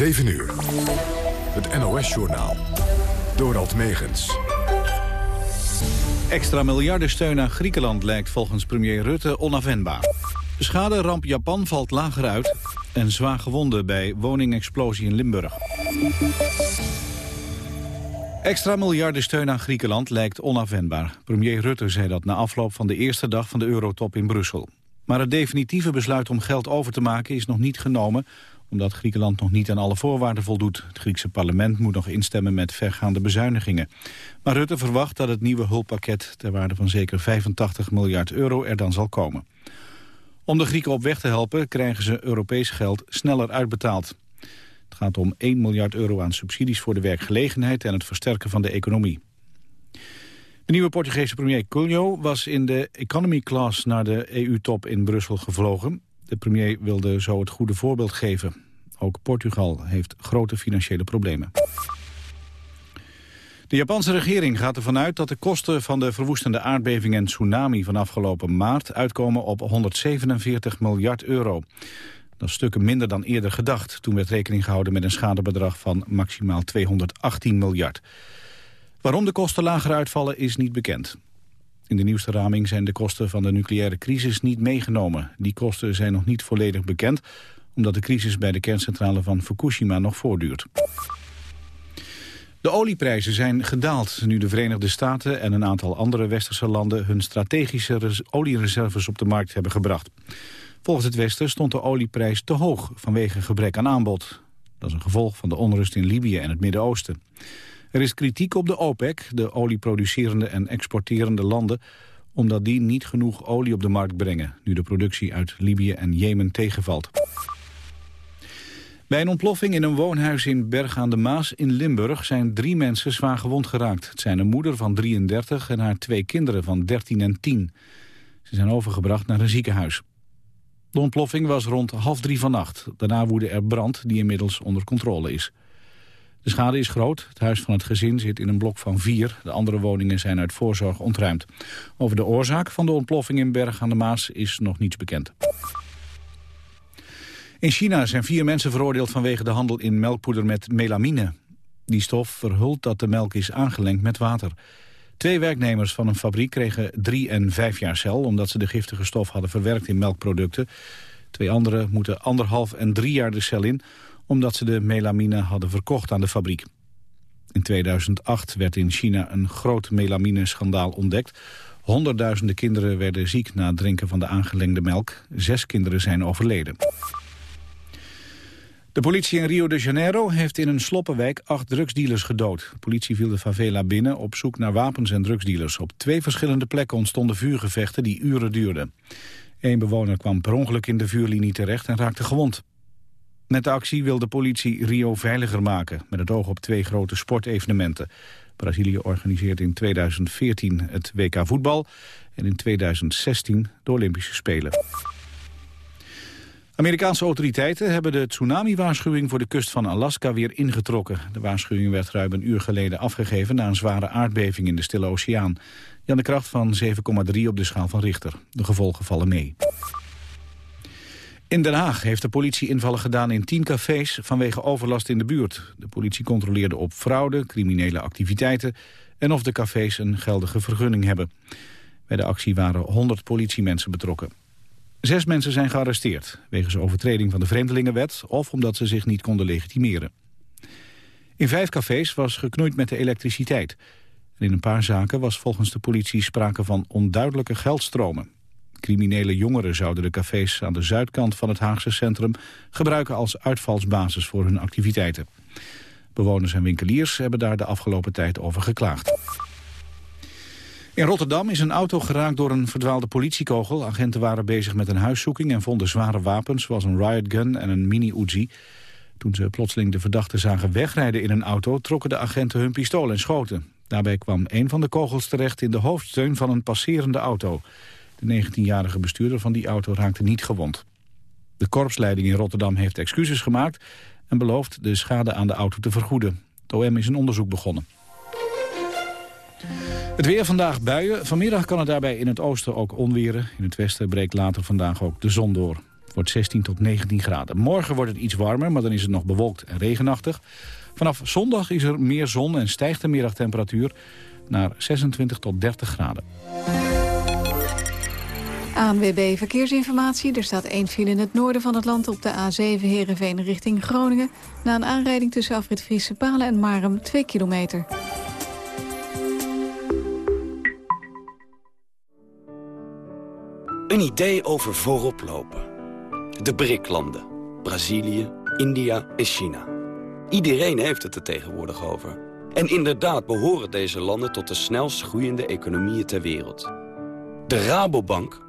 7 uur. Het NOS-journaal. Dorald Megens. Extra miljardensteun aan Griekenland lijkt volgens premier Rutte onafwendbaar. De schade ramp Japan valt lager uit en zwaar gewonden bij woningexplosie in Limburg. Extra miljardensteun aan Griekenland lijkt onafwendbaar. Premier Rutte zei dat na afloop van de eerste dag van de eurotop in Brussel. Maar het definitieve besluit om geld over te maken is nog niet genomen omdat Griekenland nog niet aan alle voorwaarden voldoet. Het Griekse parlement moet nog instemmen met vergaande bezuinigingen. Maar Rutte verwacht dat het nieuwe hulppakket ter waarde van zeker 85 miljard euro er dan zal komen. Om de Grieken op weg te helpen krijgen ze Europees geld sneller uitbetaald. Het gaat om 1 miljard euro aan subsidies voor de werkgelegenheid en het versterken van de economie. De nieuwe Portugese premier Cunho was in de economy class naar de EU-top in Brussel gevlogen. De premier wilde zo het goede voorbeeld geven. Ook Portugal heeft grote financiële problemen. De Japanse regering gaat ervan uit dat de kosten van de verwoestende aardbeving en tsunami van afgelopen maart uitkomen op 147 miljard euro. Dat is stukken minder dan eerder gedacht. Toen werd rekening gehouden met een schadebedrag van maximaal 218 miljard. Waarom de kosten lager uitvallen is niet bekend. In de nieuwste raming zijn de kosten van de nucleaire crisis niet meegenomen. Die kosten zijn nog niet volledig bekend, omdat de crisis bij de kerncentrale van Fukushima nog voortduurt. De olieprijzen zijn gedaald nu de Verenigde Staten en een aantal andere westerse landen hun strategische oliereserves op de markt hebben gebracht. Volgens het Westen stond de olieprijs te hoog vanwege gebrek aan aanbod. Dat is een gevolg van de onrust in Libië en het Midden-Oosten. Er is kritiek op de OPEC, de olieproducerende en exporterende landen... omdat die niet genoeg olie op de markt brengen... nu de productie uit Libië en Jemen tegenvalt. Bij een ontploffing in een woonhuis in Berg aan de Maas in Limburg... zijn drie mensen zwaar gewond geraakt. Het zijn een moeder van 33 en haar twee kinderen van 13 en 10. Ze zijn overgebracht naar een ziekenhuis. De ontploffing was rond half drie vannacht. Daarna woedde er brand die inmiddels onder controle is. De schade is groot. Het huis van het gezin zit in een blok van vier. De andere woningen zijn uit voorzorg ontruimd. Over de oorzaak van de ontploffing in Berg aan de Maas is nog niets bekend. In China zijn vier mensen veroordeeld vanwege de handel in melkpoeder met melamine. Die stof verhult dat de melk is aangelengd met water. Twee werknemers van een fabriek kregen drie en vijf jaar cel... omdat ze de giftige stof hadden verwerkt in melkproducten. Twee anderen moeten anderhalf en drie jaar de cel in omdat ze de melamine hadden verkocht aan de fabriek. In 2008 werd in China een groot melamine-schandaal ontdekt. Honderdduizenden kinderen werden ziek na het drinken van de aangelengde melk. Zes kinderen zijn overleden. De politie in Rio de Janeiro heeft in een sloppenwijk acht drugsdealers gedood. De politie viel de favela binnen op zoek naar wapens en drugsdealers. Op twee verschillende plekken ontstonden vuurgevechten die uren duurden. Eén bewoner kwam per ongeluk in de vuurlinie terecht en raakte gewond. Met de actie wil de politie Rio veiliger maken... met het oog op twee grote sportevenementen. Brazilië organiseert in 2014 het WK voetbal... en in 2016 de Olympische Spelen. Amerikaanse autoriteiten hebben de tsunami-waarschuwing voor de kust van Alaska weer ingetrokken. De waarschuwing werd ruim een uur geleden afgegeven na een zware aardbeving in de Stille Oceaan. Die de kracht van 7,3 op de schaal van Richter. De gevolgen vallen mee. In Den Haag heeft de politie invallen gedaan in tien cafés vanwege overlast in de buurt. De politie controleerde op fraude, criminele activiteiten en of de cafés een geldige vergunning hebben. Bij de actie waren 100 politiemensen betrokken. Zes mensen zijn gearresteerd wegens overtreding van de Vreemdelingenwet of omdat ze zich niet konden legitimeren. In vijf cafés was geknoeid met de elektriciteit. En in een paar zaken was volgens de politie sprake van onduidelijke geldstromen. Criminele jongeren zouden de cafés aan de zuidkant van het Haagse centrum gebruiken als uitvalsbasis voor hun activiteiten. Bewoners en winkeliers hebben daar de afgelopen tijd over geklaagd. In Rotterdam is een auto geraakt door een verdwaalde politiekogel. Agenten waren bezig met een huiszoeking en vonden zware wapens... zoals een riotgun en een mini-Uzi. Toen ze plotseling de verdachte zagen wegrijden in een auto... trokken de agenten hun pistool en schoten. Daarbij kwam een van de kogels terecht in de hoofdsteun van een passerende auto. De 19-jarige bestuurder van die auto raakte niet gewond. De korpsleiding in Rotterdam heeft excuses gemaakt... en belooft de schade aan de auto te vergoeden. Het OM is een onderzoek begonnen. Het weer vandaag buien. Vanmiddag kan het daarbij in het oosten ook onweren. In het westen breekt later vandaag ook de zon door. Het wordt 16 tot 19 graden. Morgen wordt het iets warmer, maar dan is het nog bewolkt en regenachtig. Vanaf zondag is er meer zon en stijgt de middagtemperatuur naar 26 tot 30 graden. ANWB Verkeersinformatie. Er staat één file in het noorden van het land op de A7 Heerenveen richting Groningen. Na een aanrijding tussen Afrit Friese Palen en Marum 2 kilometer. Een idee over voorop lopen. De BRIC-landen. Brazilië, India en China. Iedereen heeft het er tegenwoordig over. En inderdaad behoren deze landen tot de snelst groeiende economieën ter wereld. De Rabobank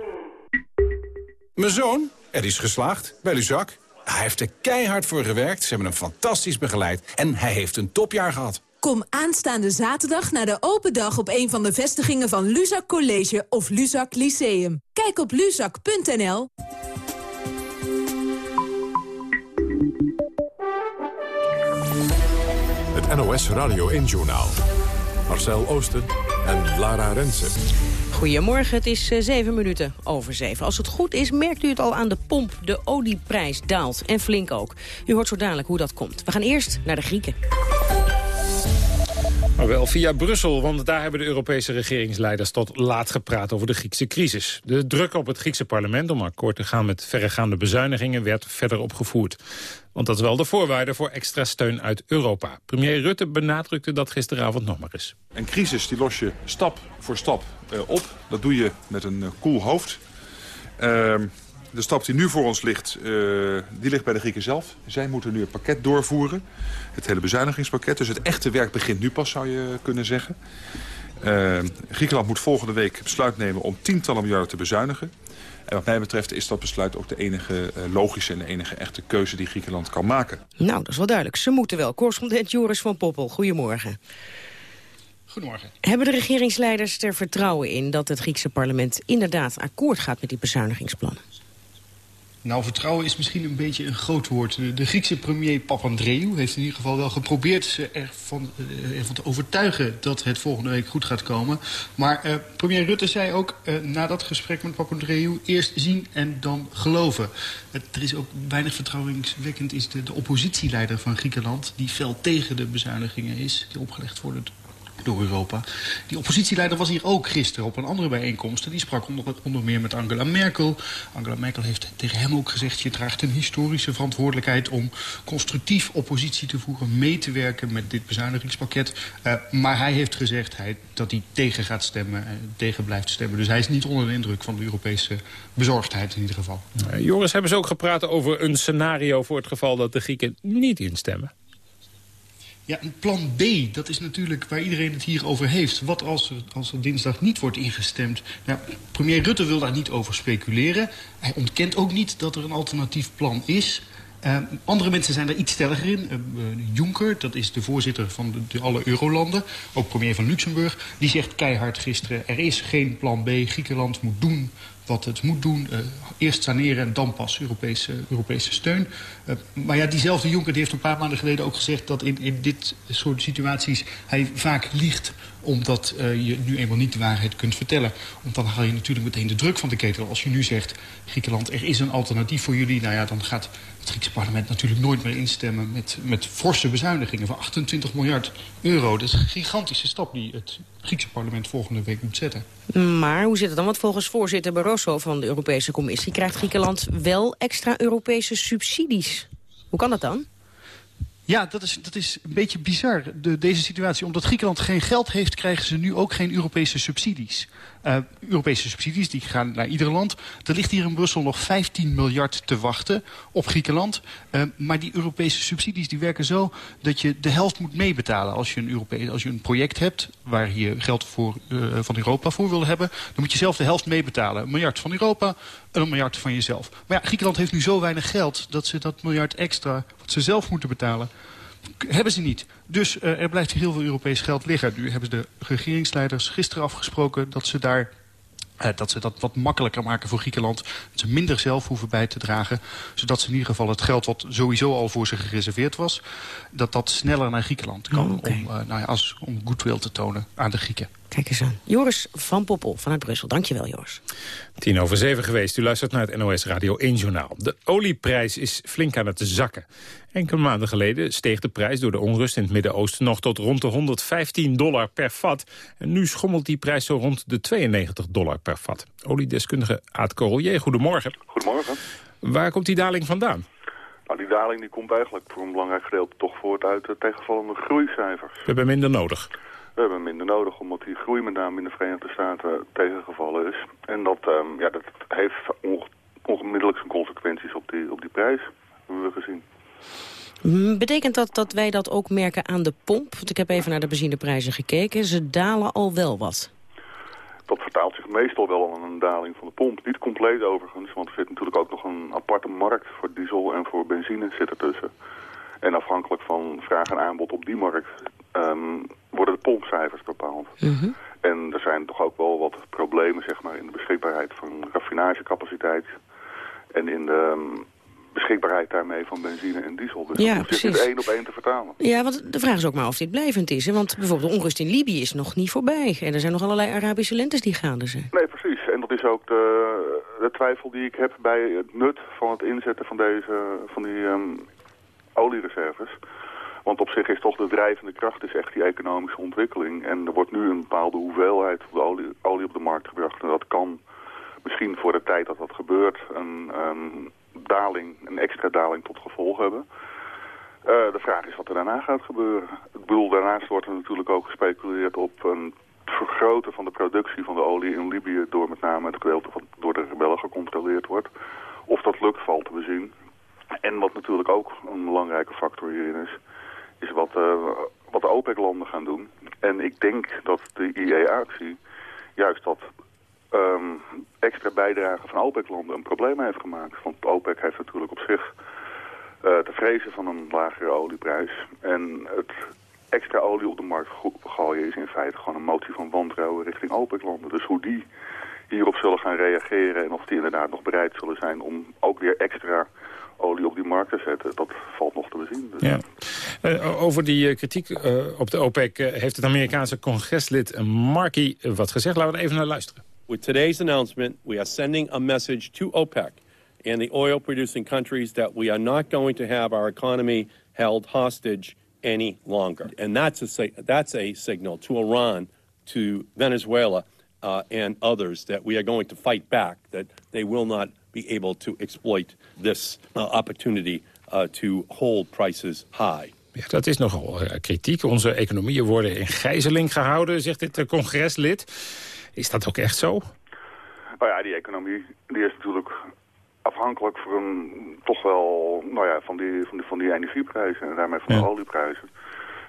Mijn zoon, er is geslaagd bij Luzak. Hij heeft er keihard voor gewerkt, ze hebben hem fantastisch begeleid... en hij heeft een topjaar gehad. Kom aanstaande zaterdag naar de open dag op een van de vestigingen van Luzak College of Luzak Lyceum. Kijk op luzak.nl. Het NOS Radio 1-journaal. Marcel Oosten en Lara Rensen. Goedemorgen, het is uh, zeven minuten over zeven. Als het goed is, merkt u het al aan de pomp. De olieprijs daalt, en flink ook. U hoort zo dadelijk hoe dat komt. We gaan eerst naar de Grieken. Maar wel via Brussel, want daar hebben de Europese regeringsleiders tot laat gepraat over de Griekse crisis. De druk op het Griekse parlement om akkoord te gaan met verregaande bezuinigingen werd verder opgevoerd. Want dat is wel de voorwaarde voor extra steun uit Europa. Premier Rutte benadrukte dat gisteravond nog maar eens. Een crisis die los je stap voor stap uh, op. Dat doe je met een uh, koel hoofd. Uh, de stap die nu voor ons ligt, uh, die ligt bij de Grieken zelf. Zij moeten nu het pakket doorvoeren. Het hele bezuinigingspakket. Dus het echte werk begint nu pas, zou je kunnen zeggen. Uh, Griekenland moet volgende week besluit nemen om tientallen miljarden te bezuinigen. En wat mij betreft is dat besluit ook de enige uh, logische en de enige echte keuze die Griekenland kan maken. Nou, dat is wel duidelijk. Ze moeten wel. Correspondent Joris van Poppel, goedemorgen. Goedemorgen. Hebben de regeringsleiders er vertrouwen in dat het Griekse parlement inderdaad akkoord gaat met die bezuinigingsplannen? Nou, vertrouwen is misschien een beetje een groot woord. De Griekse premier Papandreou heeft in ieder geval wel geprobeerd ervan, ervan te overtuigen dat het volgende week goed gaat komen. Maar uh, premier Rutte zei ook uh, na dat gesprek met Papandreou eerst zien en dan geloven. Het, er is ook weinig vertrouwenswekkend is de oppositieleider van Griekenland die fel tegen de bezuinigingen is die opgelegd worden door Europa. Die oppositieleider was hier ook gisteren op een andere bijeenkomst. Die sprak onder, meer met Angela Merkel. Angela Merkel heeft tegen hem ook gezegd... je draagt een historische verantwoordelijkheid om constructief oppositie te voeren... mee te werken met dit bezuinigingspakket. Uh, maar hij heeft gezegd hij, dat hij tegen gaat stemmen, uh, tegen blijft stemmen. Dus hij is niet onder de indruk van de Europese bezorgdheid in ieder geval. Uh, Joris, hebben ze ook gepraat over een scenario voor het geval dat de Grieken niet instemmen? Ja, plan B, dat is natuurlijk waar iedereen het hier over heeft. Wat als er, als dinsdag niet wordt ingestemd? Nou, premier Rutte wil daar niet over speculeren. Hij ontkent ook niet dat er een alternatief plan is. Uh, andere mensen zijn daar iets stelliger in. Uh, Juncker, dat is de voorzitter van de alle eurolanden, ook premier van Luxemburg... die zegt keihard gisteren, er is geen plan B. Griekenland moet doen wat het moet doen. Uh, eerst saneren en dan pas Europese, Europese steun. Uh, maar ja, diezelfde Juncker heeft een paar maanden geleden ook gezegd... dat in, in dit soort situaties hij vaak liegt omdat uh, je nu eenmaal niet de waarheid kunt vertellen. Want dan haal je natuurlijk meteen de druk van de ketel. Als je nu zegt, Griekenland, er is een alternatief voor jullie... nou ja, dan gaat het Griekse parlement natuurlijk nooit meer instemmen... met, met forse bezuinigingen van 28 miljard euro. Dat is een gigantische stap die het Griekse parlement volgende week moet zetten. Maar hoe zit het dan? Want volgens voorzitter Barroso van de Europese Commissie... krijgt Griekenland wel extra Europese subsidies. Hoe kan dat dan? Ja, dat is, dat is een beetje bizar, de, deze situatie. Omdat Griekenland geen geld heeft, krijgen ze nu ook geen Europese subsidies. Uh, Europese subsidies die gaan naar ieder land. Er ligt hier in Brussel nog 15 miljard te wachten op Griekenland. Uh, maar die Europese subsidies die werken zo dat je de helft moet meebetalen. Als je een, Europees, als je een project hebt waar je geld voor, uh, van Europa voor wil hebben... dan moet je zelf de helft meebetalen. Een miljard van Europa en een miljard van jezelf. Maar ja, Griekenland heeft nu zo weinig geld dat ze dat miljard extra... wat ze zelf moeten betalen hebben ze niet. Dus uh, er blijft heel veel Europees geld liggen. Nu hebben de regeringsleiders gisteren afgesproken dat ze daar uh, dat ze dat wat makkelijker maken voor Griekenland. Dat ze minder zelf hoeven bij te dragen. Zodat ze in ieder geval het geld wat sowieso al voor ze gereserveerd was... dat dat sneller naar Griekenland kan. Oh, okay. om, uh, nou ja, als, om goodwill te tonen aan de Grieken. Kijk eens aan. Joris van Poppel vanuit Brussel. Dankjewel, Joris. Tien over zeven geweest. U luistert naar het NOS Radio 1 Journaal. De olieprijs is flink aan het zakken. Enkele maanden geleden steeg de prijs door de onrust in het Midden-Oosten... nog tot rond de 115 dollar per vat. En nu schommelt die prijs zo rond de 92 dollar per vat. Oliedeskundige Aad Corollier, goedemorgen. Goedemorgen. Waar komt die daling vandaan? Nou, die daling die komt eigenlijk voor een belangrijk gedeelte toch voort uit de tegenvallende groeicijfers. We hebben minder nodig. We hebben minder nodig omdat die groei met name in de Verenigde Staten tegengevallen is. En dat, um, ja, dat heeft onmiddellijk zijn consequenties op die, op die prijs, hebben we gezien. Betekent dat dat wij dat ook merken aan de pomp? Want ik heb even naar de benzineprijzen gekeken. Ze dalen al wel wat. Dat vertaalt zich meestal wel aan een daling van de pomp. Niet compleet overigens, want er zit natuurlijk ook nog een aparte markt voor diesel en voor benzine zit ertussen. En afhankelijk van vraag en aanbod op die markt um, worden de pompcijfers bepaald. -hmm. En er zijn toch ook wel wat problemen zeg maar, in de beschikbaarheid van raffinagecapaciteit en in de um, beschikbaarheid daarmee van benzine en diesel. Dus ja, het precies. één op één te vertalen. Ja, want de vraag is ook maar of dit blijvend is. Hè? Want bijvoorbeeld de onrust in Libië is nog niet voorbij. En er zijn nog allerlei Arabische lentes die gaande zijn. Nee, precies. En dat is ook de, de twijfel die ik heb bij het nut van het inzetten van, deze, van die um, oliereserves. Want op zich is toch de drijvende kracht is echt die economische ontwikkeling. En er wordt nu een bepaalde hoeveelheid olie, op de markt gebracht. En dat kan misschien voor de tijd dat dat gebeurt een, daling, een extra daling tot gevolg hebben. Uh, de vraag is wat er daarna gaat gebeuren. Ik bedoel, daarnaast wordt er natuurlijk ook gespeculeerd op een vergroten van de productie van de olie in Libië... door met name het gedeelte wat door de rebellen gecontroleerd wordt. Of dat lukt, valt te bezien. En wat natuurlijk ook een belangrijke factor hierin is is wat, uh, wat de OPEC-landen gaan doen. En ik denk dat de IEA-actie juist dat um, extra bijdrage van OPEC-landen een probleem heeft gemaakt. Want OPEC heeft natuurlijk op zich uh, te vrezen van een lagere olieprijs. En het extra olie op de markt gooien is in feite gewoon een motie van wantrouwen richting OPEC-landen. Dus hoe die hierop zullen gaan reageren en of die inderdaad nog bereid zullen zijn om ook weer extra olie op die markt te zetten, dat valt nog te bezien. Dus ja. Uh, over die uh, kritiek uh, op de OPEC heeft het Amerikaanse congreslid Markey wat gezegd. Laten we er even naar luisteren. With today's announcement, we are sending a message to OPEC and the oil-producing countries that we are not going to have our economy held hostage any longer. And that's a, that's a signal to Iran, to Venezuela, uh, and others that we are going to fight back, that they will not be able to exploit this uh, opportunity uh, to hold prices high. Ja, dat is nogal uh, kritiek. Onze economieën worden in gijzeling gehouden, zegt dit congreslid. Is dat ook echt zo? Nou ja, die economie die is natuurlijk afhankelijk van toch wel nou ja, van, die, van, die, van die energieprijzen en daarmee van ja. de olieprijzen.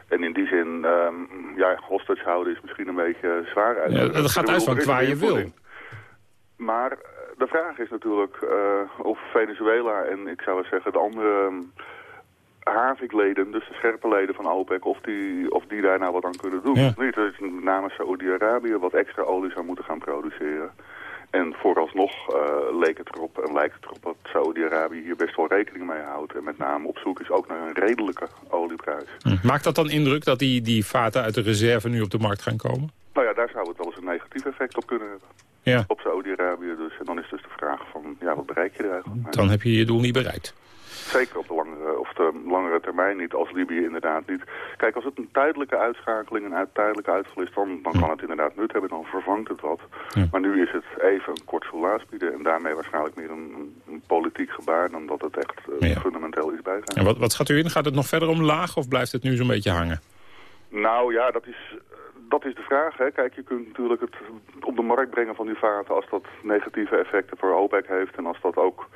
En in die zin, um, ja, hostage houden is misschien een beetje zwaar uit. Ja, dat gaat uit van qua je wil. Maar de vraag is natuurlijk uh, of Venezuela en ik zou wel zeggen de andere um, havikleden, dus de scherpe leden van OPEC, of die, of die daar nou wat aan kunnen doen. Ja. Niet, dat name Saoedi-Arabië wat extra olie zou moeten gaan produceren. en vooralsnog uh, leek het erop en lijkt het erop dat Saudi-Arabië hier best wel rekening mee houdt. En met name op zoek is ook naar een redelijke olieprijs. Hm. Maakt dat dan indruk dat die, die vaten uit de reserve nu op de markt gaan komen? Nou ja, daar zou het wel eens een negatief effect op kunnen hebben. Ja. Op Saudi-Arabië dus. En dan is dus de vraag van, ja, wat bereik je er eigenlijk? Dan heb je je doel niet bereikt. Zeker op de langere, of de langere termijn niet, als Libië inderdaad niet. Kijk, als het een tijdelijke uitschakeling, een tijdelijke uitval is, dan, dan kan het inderdaad nut hebben, dan vervangt het wat. Maar nu is het even een kort soelaas bieden en daarmee waarschijnlijk meer een, een politiek gebaar dan dat het echt uh, fundamenteel iets bijgaat. En wat, wat gaat u in? Gaat het nog verder omlaag of blijft het nu zo'n beetje hangen? Nou ja, dat is, dat is de vraag. Hè. Kijk, je kunt natuurlijk het op de markt brengen van die vaten als dat negatieve effecten voor OPEC heeft en als dat ook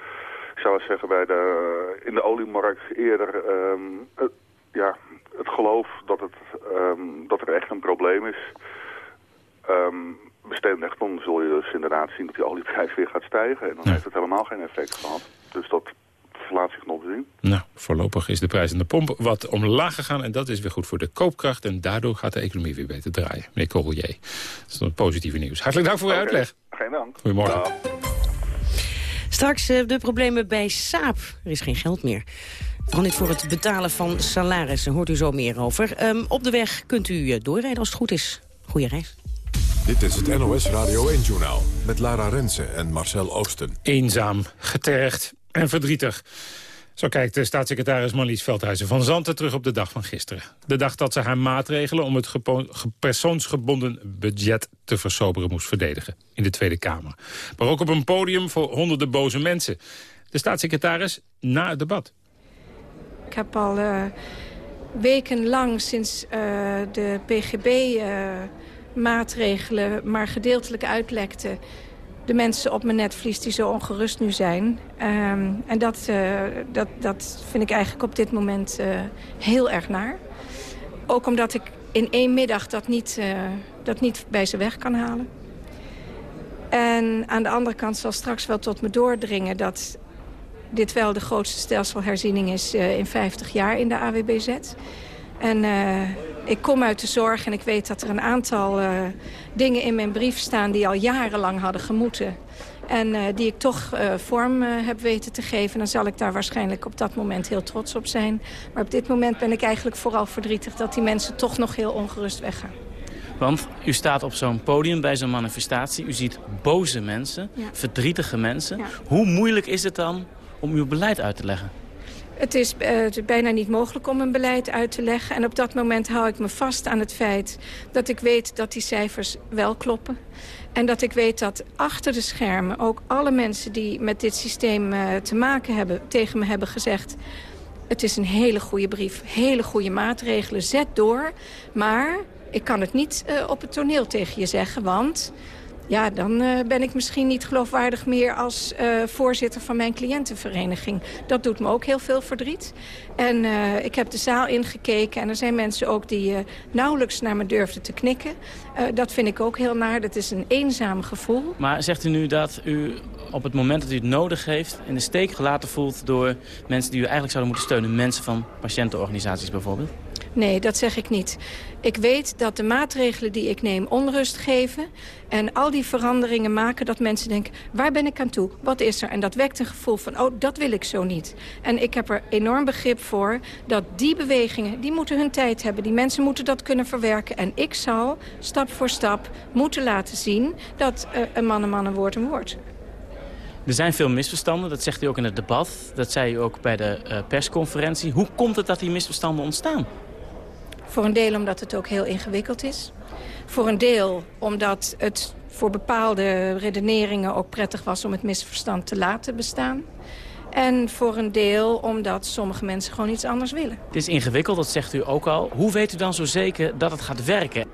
ik zou zeggen, bij de, in de oliemarkt eerder um, het, ja, het geloof dat, het, um, dat er echt een probleem is um, bestendigt. Dan zul je dus inderdaad zien dat die olieprijs weer gaat stijgen. En dan heeft het helemaal geen effect gehad. Dus dat laat zich nog zien. Nou, voorlopig is de prijs aan de pomp wat omlaag gegaan. En dat is weer goed voor de koopkracht. En daardoor gaat de economie weer beter draaien. Meneer Corrier, dat is dan positieve nieuws. Hartelijk dank voor uw okay. uitleg. Geen dank. Goedemorgen. Ja. Straks uh, de problemen bij Saap. Er is geen geld meer. Vooral niet voor het betalen van salarissen. Hoort u zo meer over. Um, op de weg kunt u uh, doorrijden als het goed is. Goeie reis. Dit is het NOS Radio 1-journaal met Lara Rensen en Marcel Oosten. Eenzaam, getergd en verdrietig. Zo kijkt de staatssecretaris Marlies Veldhuizen van Zanten terug op de dag van gisteren. De dag dat ze haar maatregelen om het persoonsgebonden budget te versoberen moest verdedigen in de Tweede Kamer. Maar ook op een podium voor honderden boze mensen. De staatssecretaris na het debat. Ik heb al uh, wekenlang sinds uh, de PGB-maatregelen uh, maar gedeeltelijk uitlekten de mensen op mijn netvlies die zo ongerust nu zijn. Um, en dat, uh, dat, dat vind ik eigenlijk op dit moment uh, heel erg naar. Ook omdat ik in één middag dat niet, uh, dat niet bij ze weg kan halen. En aan de andere kant zal straks wel tot me doordringen... dat dit wel de grootste stelselherziening is in 50 jaar in de AWBZ. En uh, ik kom uit de zorg en ik weet dat er een aantal uh, dingen in mijn brief staan... die al jarenlang hadden gemoeten. En uh, die ik toch vorm heb weten te geven. Dan zal ik daar waarschijnlijk op dat moment heel trots op zijn. Maar op dit moment ben ik eigenlijk vooral verdrietig... dat die mensen toch nog heel ongerust weggaan. Want u staat op zo'n podium bij zo'n manifestatie. U ziet boze mensen, ja. verdrietige mensen. Ja. Hoe moeilijk is het dan om uw beleid uit te leggen? Het is, is bijna niet mogelijk om een beleid uit te leggen. En op dat moment hou ik me vast aan het feit dat ik weet dat die cijfers wel kloppen. En dat ik weet dat achter de schermen ook alle mensen die met dit systeem uh, te maken hebben... tegen me hebben gezegd... het is een hele goede brief, hele goede maatregelen, zet door. Maar ik kan het niet uh, op het toneel tegen je zeggen, want... Ja, dan uh, ben ik misschien niet geloofwaardig meer als uh, voorzitter van mijn cliëntenvereniging. Dat doet me ook heel veel verdriet. En uh, ik heb de zaal ingekeken en er zijn mensen ook die nauwelijks naar me durfden te knikken. dat vind ik ook heel naar. Dat is een eenzaam gevoel. Maar zegt u nu dat u op het moment dat u het nodig heeft... in de steek gelaten voelt door mensen die u eigenlijk zouden moeten steunen? Mensen van patiëntenorganisaties bijvoorbeeld? Nee, dat zeg ik niet. Ik weet dat de maatregelen die ik neem onrust geven. En al die veranderingen maken dat mensen denken... waar ben ik aan toe? Wat is er? En dat wekt een gevoel van, oh, dat wil ik zo niet. En ik heb er enorm begrip voor dat die bewegingen... die moeten hun tijd hebben. Die mensen moeten dat kunnen verwerken. En ik zal stap voor stap moeten laten zien... dat uh, een man een man een woord een woord. Er zijn veel misverstanden, dat zegt u ook in het debat. Dat zei u ook bij de uh, persconferentie. Hoe komt het dat die misverstanden ontstaan? Voor een deel omdat het ook heel ingewikkeld is. Voor een deel omdat het voor bepaalde redeneringen ook prettig was om het misverstand te laten bestaan. En voor een deel omdat sommige mensen gewoon iets anders willen. Het is ingewikkeld, dat zegt u ook al. Hoe weet u dan zo zeker dat het gaat werken?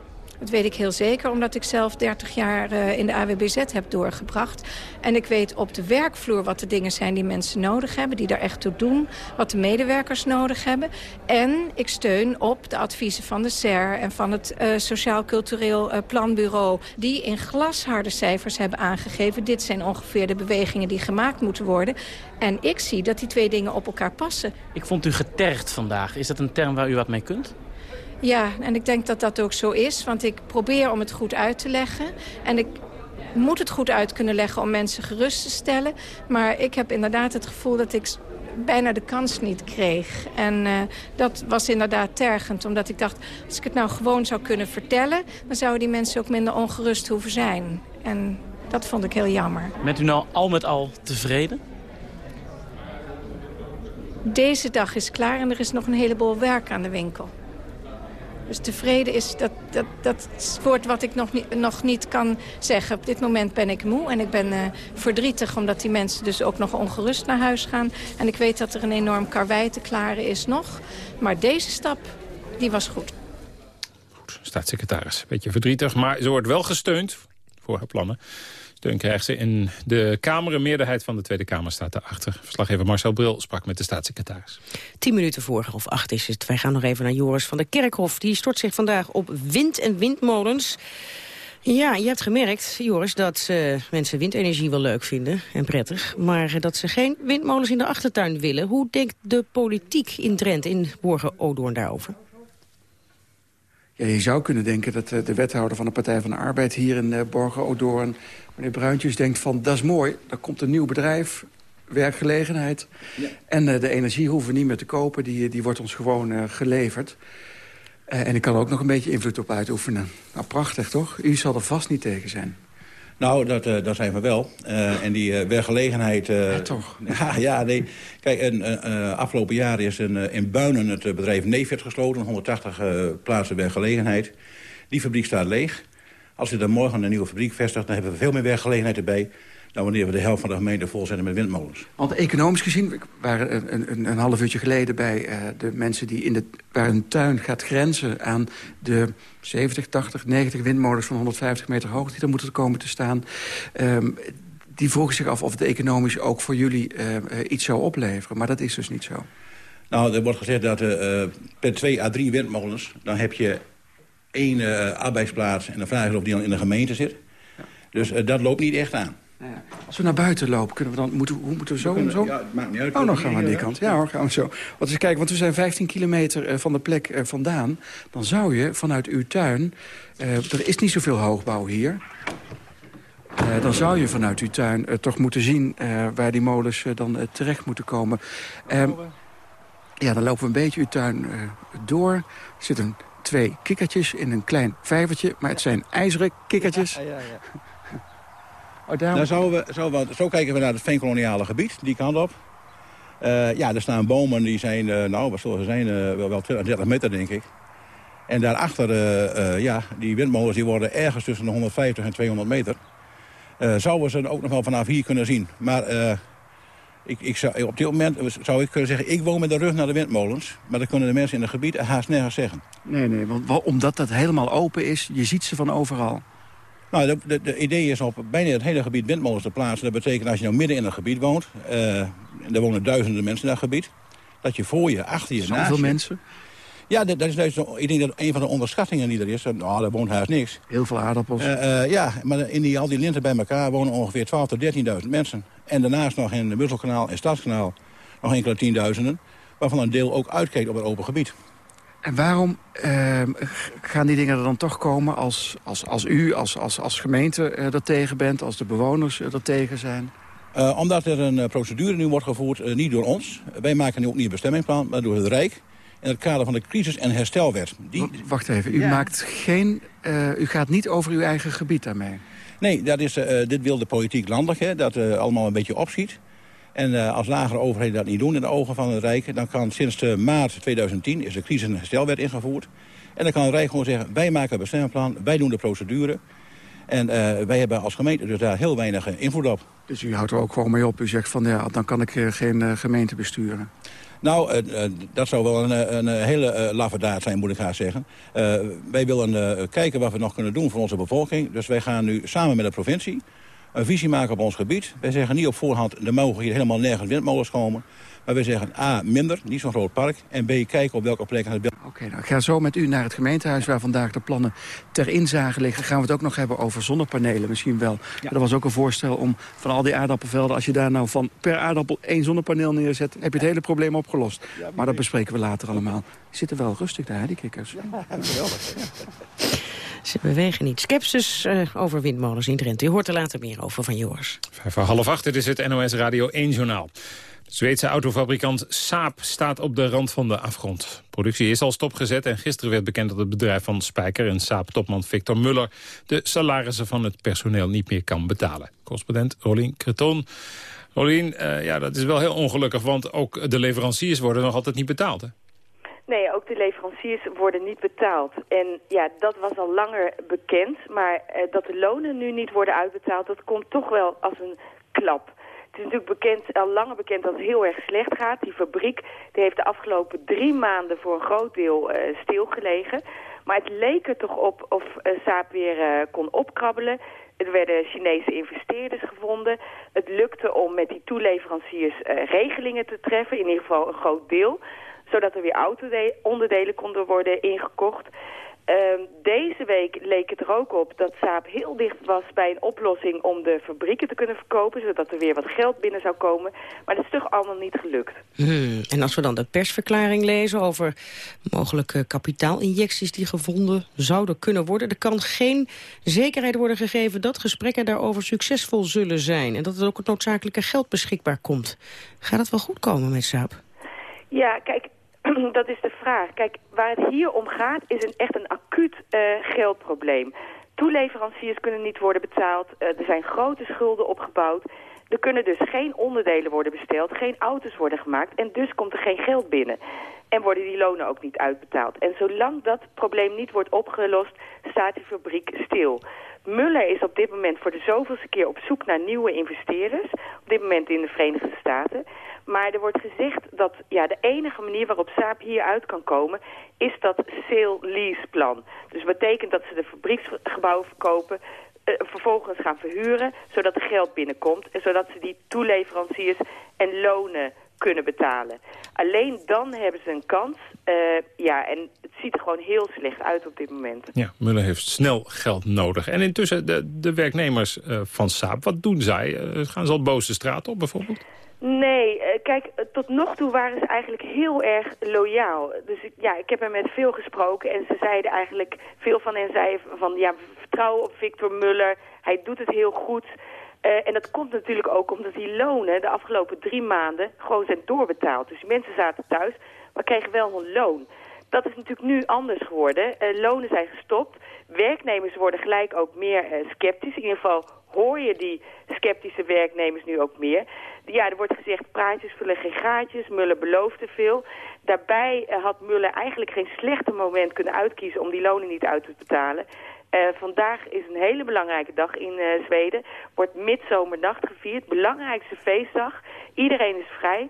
Dat weet ik heel zeker, omdat ik zelf 30 jaar uh, in de AWBZ heb doorgebracht. En ik weet op de werkvloer wat de dingen zijn die mensen nodig hebben... die daar echt toe doen, wat de medewerkers nodig hebben. En ik steun op de adviezen van de SER en van het uh, Sociaal Cultureel uh, Planbureau... die in glasharde cijfers hebben aangegeven... dit zijn ongeveer de bewegingen die gemaakt moeten worden. En ik zie dat die twee dingen op elkaar passen. Ik vond u getergd vandaag. Is dat een term waar u wat mee kunt? Ja, en ik denk dat dat ook zo is. Want ik probeer om het goed uit te leggen. En ik moet het goed uit kunnen leggen om mensen gerust te stellen. Maar ik heb inderdaad het gevoel dat ik bijna de kans niet kreeg. En uh, dat was inderdaad tergend, omdat ik dacht... als ik het nou gewoon zou kunnen vertellen... dan zouden die mensen ook minder ongerust hoeven zijn. En dat vond ik heel jammer. Bent u nou al met al tevreden? Deze dag is klaar en er is nog een heleboel werk aan de winkel. Dus tevreden is dat, dat, dat woord wat ik nog niet, nog niet kan zeggen. Op dit moment ben ik moe en ik ben uh, verdrietig... omdat die mensen dus ook nog ongerust naar huis gaan. En ik weet dat er een enorm karwei te klaren is nog. Maar deze stap, die was goed. Goed, staatssecretaris. Beetje verdrietig, maar ze wordt wel gesteund voor haar plannen. Steun krijgt ze in de Kamer. Meerderheid van de Tweede Kamer staat daarachter. Verslaggever Marcel Bril sprak met de staatssecretaris. Tien minuten voor of acht is het. Wij gaan nog even naar Joris van der Kerkhof. Die stort zich vandaag op wind en windmolens. Ja, je hebt gemerkt, Joris, dat uh, mensen windenergie wel leuk vinden en prettig. Maar dat ze geen windmolens in de achtertuin willen. Hoe denkt de politiek in Drenthe, in Borgen-Odoorn daarover? Je zou kunnen denken dat uh, de wethouder van de Partij van de Arbeid hier in uh, Borgen-Odoorn meneer Bruintjes denkt van, dat is mooi, er komt een nieuw bedrijf, werkgelegenheid. Ja. En uh, de energie hoeven we niet meer te kopen, die, die wordt ons gewoon geleverd. En ik kan er ook nog een beetje invloed op uitoefenen. Nou, prachtig toch? U zal er vast niet tegen zijn. Nou, dat, uh, dat zijn we wel. Uh, en die uh, werkgelegenheid... ja, toch? Ja, ja, nee. Kijk, en, afgelopen jaar is een, in Buinen het bedrijf Neefert gesloten. 180 plaatsen werkgelegenheid. Die fabriek staat leeg. Als je dan morgen een nieuwe fabriek vestigt... dan hebben we veel meer werkgelegenheid erbij... dan wanneer we de helft van de gemeente volzetten met windmolens. Want economisch gezien, we waren een, een, een half uurtje geleden... bij uh, de mensen die in de, waar een tuin gaat grenzen aan de 70, 80, 90 windmolens... van 150 meter hoog die er moeten komen te staan... Um, die vroegen zich af of het economisch ook voor jullie uh, iets zou opleveren. Maar dat is dus niet zo. Nou, er wordt gezegd dat uh, per 2 à 3 windmolens... dan heb je één uh, arbeidsplaats en dan vragen we of die dan in de gemeente zit. Ja. Dus dat loopt niet echt aan. Ja. Als we naar buiten lopen, kunnen we dan, moeten, hoe moeten we zo? We kunnen, zo? Ja, het maakt niet uit. Oh, dan gaan we aan die kant. Ja hoor, gaan we zo. Want eens kijken, want we zijn 15 kilometer uh, van de plek uh, vandaan. Dan zou je vanuit uw tuin, uh, er is niet zoveel hoogbouw hier... Uh, dan zou je vanuit uw tuin uh, toch moeten zien uh, waar die molens dan terecht moeten komen. Ehm, ja, dan lopen we een beetje uw tuin door. Er zit een twee kikkertjes in een klein vijvertje. Maar het zijn ijzeren kikkertjes. Ja, ja, ja. Oh, daarom... nou, zo, we, zo, we, zo, kijken we naar het veenkoloniale gebied, die kant op. Uh, ja, er staan bomen die zijn, uh, nou, wat zullen ze zijn, uh, wel, wel 20, 30 meter, denk ik. En daarachter, ja, die windmolens die worden ergens tussen de 150 en 200 meter. zouden we ze ook nog wel vanaf hier kunnen zien. Maar ik, ik zou, op dit moment zou ik kunnen zeggen, ik woon met de rug naar de windmolens. Maar dat kunnen de mensen in het gebied haast nergens zeggen. Nee, nee, want omdat dat helemaal open is, je ziet ze van overal. Nou, de, de, de idee is op bijna het hele gebied windmolens te plaatsen. Dat betekent als je nou midden in een gebied woont, uh, er wonen duizenden mensen in dat gebied, dat je voor je, achter je, Zoveel mensen? Ja, dat, dat is dus, ik denk dat een van de onderschattingen die er is. Nou, daar woont haast niks. Heel veel aardappels. Uh, uh, ja, maar in die, al die linten bij elkaar wonen ongeveer 12.000 tot 13.000 mensen. En daarnaast nog in het Musselkanaal en Stadskanaal nog enkele tienduizenden. Waarvan een deel ook uitkijkt op het open gebied. En waarom uh, gaan die dingen er dan toch komen als, als, als u, als, als, als gemeente uh, er tegen bent... als de bewoners uh, er tegen zijn? Uh, omdat er een procedure nu wordt gevoerd, niet door ons. Wij maken nu ook niet een bestemmingsplan, maar door het Rijk in het kader van de crisis- en herstelwet. Die... Wacht even, u, ja. maakt geen, uh, u gaat niet over uw eigen gebied daarmee? Nee, dat is, uh, dit wil de politiek landelijk, hè, dat uh, allemaal een beetje opschiet. En als lagere overheden dat niet doen in de ogen van het Rijk... dan kan sinds maart 2010 is de crisis- en herstelwet ingevoerd. En dan kan het Rijk gewoon zeggen, wij maken een bestemmingsplan, wij doen de procedure... En uh, wij hebben als gemeente dus daar heel weinig invloed op. Dus u houdt er ook gewoon mee op. U zegt van ja, dan kan ik uh, geen gemeente besturen. Nou, uh, dat zou wel een, een hele uh, laffe daad zijn, moet ik graag zeggen. Wij willen kijken wat we nog kunnen doen voor onze bevolking. Dus wij gaan nu samen met de provincie een visie maken op ons gebied. Wij zeggen niet op voorhand, er mogen hier helemaal nergens windmolens komen. Maar wij zeggen A, minder, niet zo'n groot park. En B, kijken op welke plekken het... Oké, okay, nou, ik ga zo met u naar het gemeentehuis... waar vandaag de plannen ter inzage liggen. Gaan we het ook nog hebben over zonnepanelen misschien wel. Ja. Er was ook een voorstel om van al die aardappelvelden... als je daar nou van per aardappel één zonnepaneel neerzet... heb je het hele probleem opgelost. Ja, maar dat bespreken we later allemaal. Die zitten wel rustig daar, die kikkers. Ja, geweldig. Ze bewegen niet. Skepsis uh, over windmolens in Drenthe. U hoort er later meer over van Joris. Vijf voor half acht, dit is het NOS Radio 1 Journaal. Zweedse autofabrikant Saab staat op de rand van de afgrond. Productie is al stopgezet en gisteren werd bekend dat het bedrijf van Spijker en Saab-topman Victor Muller de salarissen van het personeel niet meer kan betalen. Correspondent Rolien Creton. Rolien, uh, ja, dat is wel heel ongelukkig, want ook de leveranciers worden nog altijd niet betaald. Hè? Nee, ook de leveranciers worden niet betaald. En ja, dat was al langer bekend. Maar eh, dat de lonen nu niet worden uitbetaald, dat komt toch wel als een klap. Het is natuurlijk bekend, al langer bekend dat het heel erg slecht gaat. Die fabriek die heeft de afgelopen drie maanden voor een groot deel uh, stilgelegen. Maar het leek er toch op of uh, Saab weer kon opkrabbelen. Er werden Chinese investeerders gevonden. Het lukte om met die toeleveranciers regelingen te treffen, in ieder geval een groot deel zodat er weer auto-onderdelen konden worden ingekocht. Uh, deze week leek het er ook op dat Saab heel dicht was bij een oplossing om de fabrieken te kunnen verkopen, zodat er weer wat geld binnen zou komen. Maar dat is toch allemaal niet gelukt. Hmm. En als we dan de persverklaring lezen over mogelijke kapitaalinjecties die gevonden zouden kunnen worden, er kan geen zekerheid worden gegeven dat gesprekken daarover succesvol zullen zijn en dat er ook het noodzakelijke geld beschikbaar komt. Gaat het wel goed komen met Saab? Ja, kijk, dat is de vraag. Kijk, waar het hier om gaat is een, echt een acuut uh, geldprobleem. Toeleveranciers kunnen niet worden betaald. Uh, er zijn grote schulden opgebouwd. Er kunnen dus geen onderdelen worden besteld, geen auto's worden gemaakt... en dus komt er geen geld binnen. En worden die lonen ook niet uitbetaald. En zolang dat probleem niet wordt opgelost, staat die fabriek stil. Muller is op dit moment voor de zoveelste keer op zoek naar nieuwe investeerders. Op dit moment in de Verenigde Staten. Maar er wordt gezegd dat ja, de enige manier waarop Saab hieruit kan komen... is dat sale-lease-plan. Dus betekent dat ze de fabrieksgebouwen verkopen... Uh, vervolgens gaan verhuren, zodat er geld binnenkomt... en zodat ze die toeleveranciers en lonen kunnen betalen. Alleen dan hebben ze een kans. Uh, ja, en het ziet er gewoon heel slecht uit op dit moment. Ja, Muller heeft snel geld nodig. En intussen de, de werknemers uh, van Saab, wat doen zij? gaan ze al boos de straat op bijvoorbeeld? Nee, kijk, tot nog toe waren ze eigenlijk heel erg loyaal. Dus ja, ik heb er met veel gesproken en ze zeiden eigenlijk, veel van hen zeiden van, ja, we vertrouwen op Victor Muller, hij doet het heel goed. Uh, en dat komt natuurlijk ook omdat die lonen de afgelopen drie maanden gewoon zijn doorbetaald. Dus mensen zaten thuis, maar kregen wel een loon. Dat is natuurlijk nu anders geworden. Uh, lonen zijn gestopt. Werknemers worden gelijk ook meer uh, sceptisch. In ieder geval hoor je die sceptische werknemers nu ook meer. Ja, er wordt gezegd, praatjes vullen geen gaatjes. Muller belooft te veel. Daarbij had Muller eigenlijk geen slechter moment kunnen uitkiezen om die lonen niet uit te betalen. Uh, vandaag is een hele belangrijke dag in uh, Zweden. Wordt midzomernacht gevierd. Belangrijkste feestdag. Iedereen is vrij.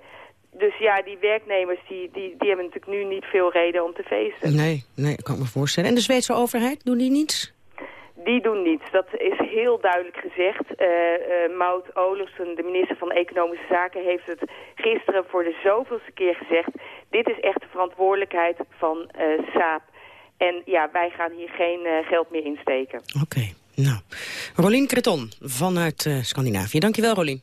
Dus ja, die werknemers die, die, die hebben natuurlijk nu niet veel reden om te feesten. Nee, nee, ik kan me voorstellen. En de Zweedse overheid, doen die niets? Die doen niets. Dat is heel duidelijk gezegd. Uh, uh, Maud Olofsen, de minister van Economische Zaken, heeft het gisteren voor de zoveelste keer gezegd. Dit is echt de verantwoordelijkheid van uh, Saab. En ja, wij gaan hier geen geld meer insteken. Oké, okay. nou. Rolien Creton vanuit Scandinavië. Dankjewel, Rolien.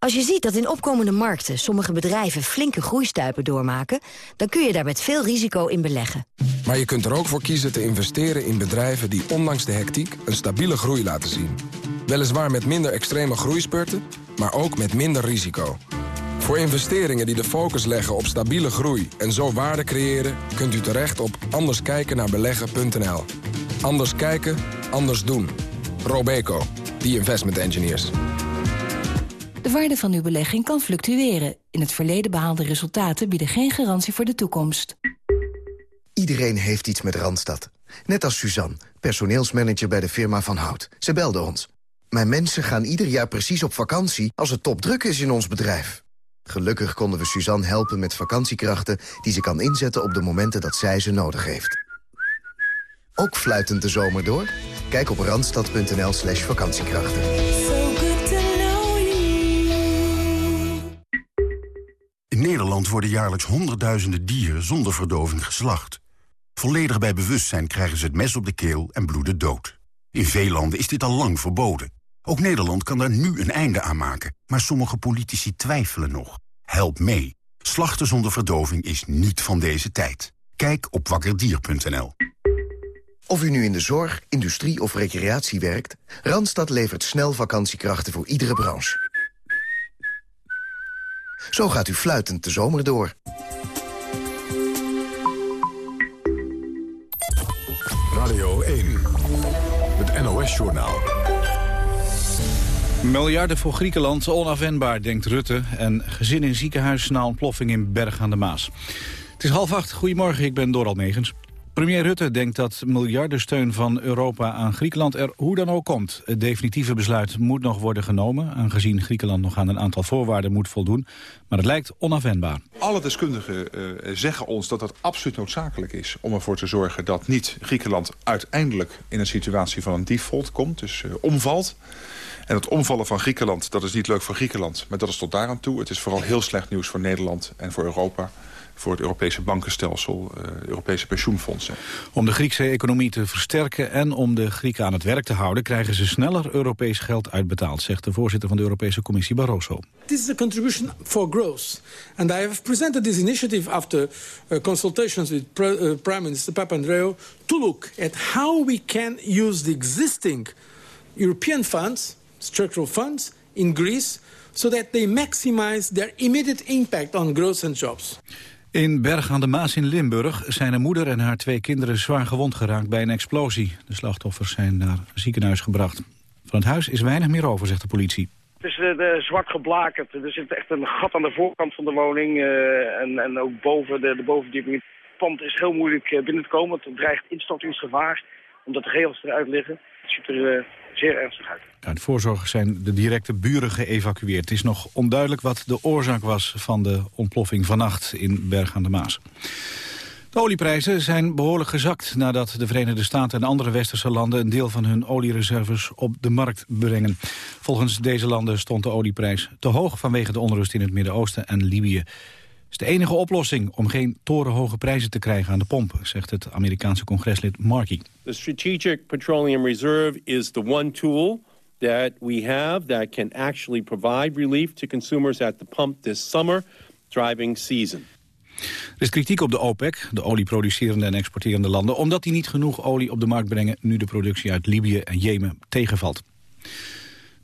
Als je ziet dat in opkomende markten sommige bedrijven flinke groeistuipen doormaken... dan kun je daar met veel risico in beleggen. Maar je kunt er ook voor kiezen te investeren in bedrijven die ondanks de hectiek een stabiele groei laten zien. Weliswaar met minder extreme groeispurten, maar ook met minder risico. Voor investeringen die de focus leggen op stabiele groei en zo waarde creëren... kunt u terecht op anderskijkennaarbeleggen.nl. Anders kijken, anders doen. Robeco, The Investment Engineers. De waarde van uw belegging kan fluctueren. In het verleden behaalde resultaten bieden geen garantie voor de toekomst. Iedereen heeft iets met Randstad. Net als Suzanne, personeelsmanager bij de firma Van Hout. Ze belde ons. Mijn mensen gaan ieder jaar precies op vakantie als het topdruk is in ons bedrijf. Gelukkig konden we Suzanne helpen met vakantiekrachten... die ze kan inzetten op de momenten dat zij ze nodig heeft. Ook fluitend de zomer door? Kijk op randstad.nl slash vakantiekrachten. In Nederland worden jaarlijks honderdduizenden dieren zonder verdoving geslacht. Volledig bij bewustzijn krijgen ze het mes op de keel en bloeden dood. In veel landen is dit al lang verboden. Ook Nederland kan daar nu een einde aan maken, maar sommige politici twijfelen nog. Help mee. Slachten zonder verdoving is niet van deze tijd. Kijk op wakkerdier.nl. Of u nu in de zorg, industrie of recreatie werkt... Randstad levert snel vakantiekrachten voor iedere branche. Zo gaat u fluitend de zomer door. Radio 1, het NOS-journaal. Miljarden voor Griekenland, onafwendbaar, denkt Rutte. En gezin in ziekenhuis na ontploffing in Berg aan de Maas. Het is half acht. Goedemorgen, ik ben Doral Megens. Premier Rutte denkt dat miljardensteun van Europa aan Griekenland er hoe dan ook komt. Het definitieve besluit moet nog worden genomen, aangezien Griekenland nog aan een aantal voorwaarden moet voldoen. Maar het lijkt onafwendbaar. Alle deskundigen uh, zeggen ons dat het absoluut noodzakelijk is om ervoor te zorgen dat niet Griekenland uiteindelijk in een situatie van een default komt, dus uh, omvalt. En het omvallen van Griekenland, dat is niet leuk voor Griekenland, maar dat is tot daaraan toe. Het is vooral heel slecht nieuws voor Nederland en voor Europa voor het Europese bankenstelsel, uh, Europese pensioenfondsen. Om de Griekse economie te versterken en om de Grieken aan het werk te houden... krijgen ze sneller Europees geld uitbetaald, zegt de voorzitter van de Europese Commissie Barroso. This is a contribution for growth. And I have presented this initiative after uh, consultations with Pre uh, Prime Minister Papandreou... to look at how we can use the existing European funds, structural funds, in Greece... so that they maximize their immediate impact on growth and jobs. In Berg aan de Maas in Limburg zijn een moeder en haar twee kinderen zwaar gewond geraakt bij een explosie. De slachtoffers zijn naar een ziekenhuis gebracht. Van het huis is weinig meer over, zegt de politie. Het is uh, zwart geblakerd. Er zit echt een gat aan de voorkant van de woning. Uh, en, en ook boven de, de bovendieping. Het pand is heel moeilijk binnen te komen. Het dreigt instortingsgevaar. Omdat de regels eruit liggen. Het ziet er zeer ernstig uit. Uit voorzorg zijn de directe buren geëvacueerd. Het is nog onduidelijk wat de oorzaak was van de ontploffing vannacht in Berg aan de Maas. De olieprijzen zijn behoorlijk gezakt nadat de Verenigde Staten en andere westerse landen een deel van hun oliereserves op de markt brengen. Volgens deze landen stond de olieprijs te hoog vanwege de onrust in het Midden-Oosten en Libië is de enige oplossing om geen torenhoge prijzen te krijgen aan de pomp, zegt het Amerikaanse congreslid Markey. The Strategic Petroleum Reserve is the one tool that we have that can actually provide relief to consumers at the pump this summer driving season. Er is kritiek op de OPEC, de olieproducerende en exporterende landen... omdat die niet genoeg olie op de markt brengen... nu de productie uit Libië en Jemen tegenvalt.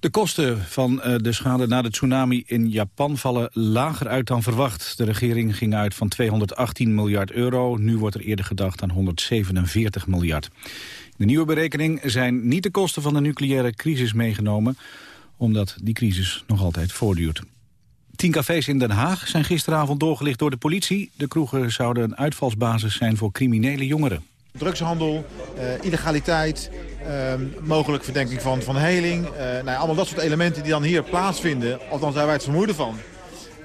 De kosten van eh, de schade na de tsunami in Japan vallen lager uit dan verwacht. De regering ging uit van 218 miljard euro. Nu wordt er eerder gedacht aan 147 miljard. In de nieuwe berekening zijn niet de kosten van de nucleaire crisis meegenomen... omdat die crisis nog altijd voortduurt. Tien cafés in Den Haag zijn gisteravond doorgelicht door de politie. De kroegen zouden een uitvalsbasis zijn voor criminele jongeren. Drugshandel, uh, illegaliteit, uh, mogelijk verdenking van, van heling. Uh, nou allemaal dat soort elementen die dan hier plaatsvinden. Althans, daar wij het vermoeden van.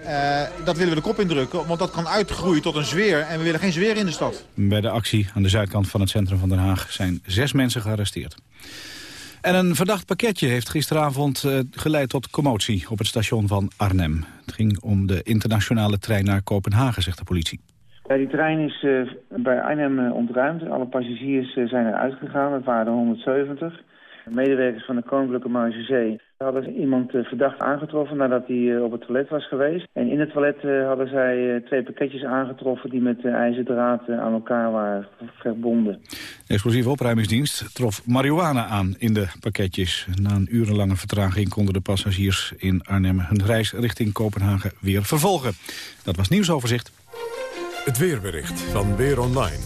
Uh, dat willen we de kop indrukken, want dat kan uitgroeien tot een zweer. En we willen geen zweer in de stad. Bij de actie aan de zuidkant van het centrum van Den Haag zijn zes mensen gearresteerd. En een verdacht pakketje heeft gisteravond geleid tot commotie op het station van Arnhem. Het ging om de internationale trein naar Kopenhagen, zegt de politie. Ja, die trein is uh, bij Arnhem uh, ontruimd. Alle passagiers zijn eruit gegaan. Het waren er 170. Medewerkers van de Koninklijke Marge hadden iemand verdacht aangetroffen nadat hij op het toilet was geweest. En in het toilet hadden zij twee pakketjes aangetroffen die met ijzerdraad aan elkaar waren verbonden. De explosieve opruimingsdienst trof marihuana aan in de pakketjes. Na een urenlange vertraging konden de passagiers in Arnhem hun reis richting Kopenhagen weer vervolgen. Dat was nieuwsoverzicht. Het weerbericht van Weer Online.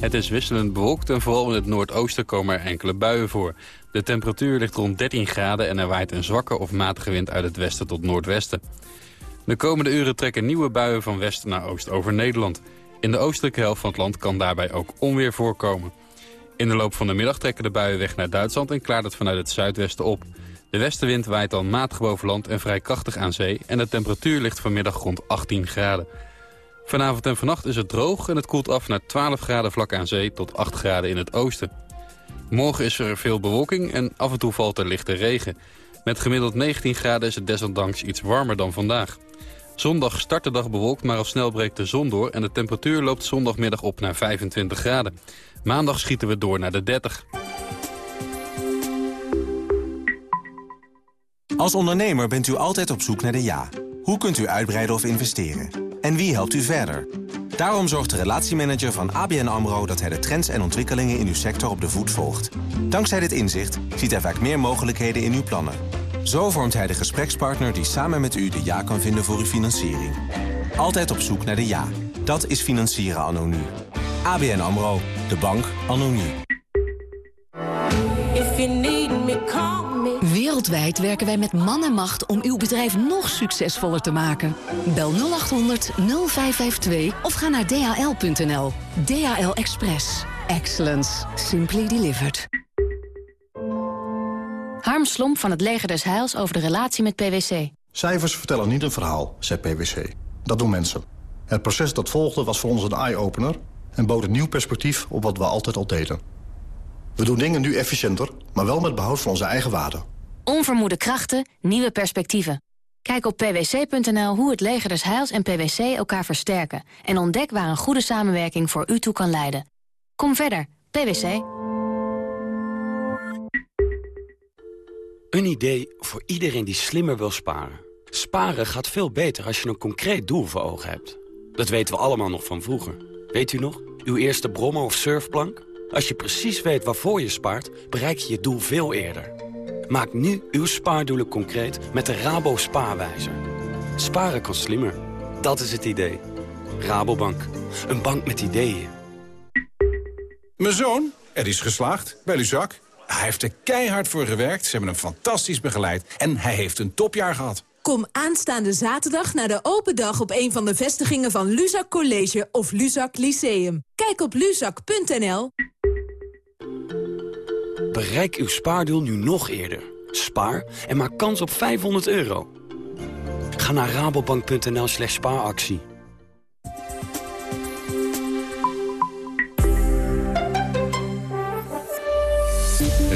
Het is wisselend bewolkt en vooral in het noordoosten komen er enkele buien voor. De temperatuur ligt rond 13 graden en er waait een zwakke of matige wind uit het westen tot noordwesten. De komende uren trekken nieuwe buien van west naar oost over Nederland. In de oostelijke helft van het land kan daarbij ook onweer voorkomen. In de loop van de middag trekken de buien weg naar Duitsland en klaart het vanuit het zuidwesten op. De westenwind waait dan matig boven land en vrij krachtig aan zee... en de temperatuur ligt vanmiddag rond 18 graden. Vanavond en vannacht is het droog en het koelt af naar 12 graden vlak aan zee tot 8 graden in het oosten. Morgen is er veel bewolking en af en toe valt er lichte regen. Met gemiddeld 19 graden is het desondanks iets warmer dan vandaag. Zondag start de dag bewolkt, maar al snel breekt de zon door... en de temperatuur loopt zondagmiddag op naar 25 graden. Maandag schieten we door naar de 30. Als ondernemer bent u altijd op zoek naar de ja. Hoe kunt u uitbreiden of investeren? En wie helpt u verder? Daarom zorgt de relatiemanager van ABN AMRO... dat hij de trends en ontwikkelingen in uw sector op de voet volgt. Dankzij dit inzicht ziet hij vaak meer mogelijkheden in uw plannen. Zo vormt hij de gesprekspartner die samen met u de ja kan vinden voor uw financiering. Altijd op zoek naar de ja. Dat is financieren anno nu. ABN AMRO. De bank anno nu. Wereldwijd werken wij met man en macht om uw bedrijf nog succesvoller te maken. Bel 0800 0552 of ga naar dhl.nl. DHL Express. Excellence. Simply delivered. Harm Slomp van het Leger des Heils over de relatie met PwC. Cijfers vertellen niet een verhaal, zei PwC. Dat doen mensen. Het proces dat volgde was voor ons een eye-opener... en bood een nieuw perspectief op wat we altijd al deden. We doen dingen nu efficiënter, maar wel met behoud van onze eigen waarden. Onvermoede krachten, nieuwe perspectieven. Kijk op pwc.nl hoe het leger des Heils en PwC elkaar versterken... en ontdek waar een goede samenwerking voor u toe kan leiden. Kom verder, PwC. Een idee voor iedereen die slimmer wil sparen. Sparen gaat veel beter als je een concreet doel voor ogen hebt. Dat weten we allemaal nog van vroeger. Weet u nog? Uw eerste brommer of surfplank? Als je precies weet waarvoor je spaart, bereik je je doel veel eerder. Maak nu uw spaardoelen concreet met de Rabo Spaarwijzer. Sparen kan slimmer. Dat is het idee. Rabobank. Een bank met ideeën. Mijn zoon, er is geslaagd bij Luzak. Hij heeft er keihard voor gewerkt, ze hebben hem fantastisch begeleid... en hij heeft een topjaar gehad. Kom aanstaande zaterdag naar de open dag op een van de vestigingen van Luzak College of Luzak Lyceum. Kijk op luzak.nl. Bereik uw spaardoel nu nog eerder. Spaar en maak kans op 500 euro. Ga naar rabobank.nl slash spaaractie.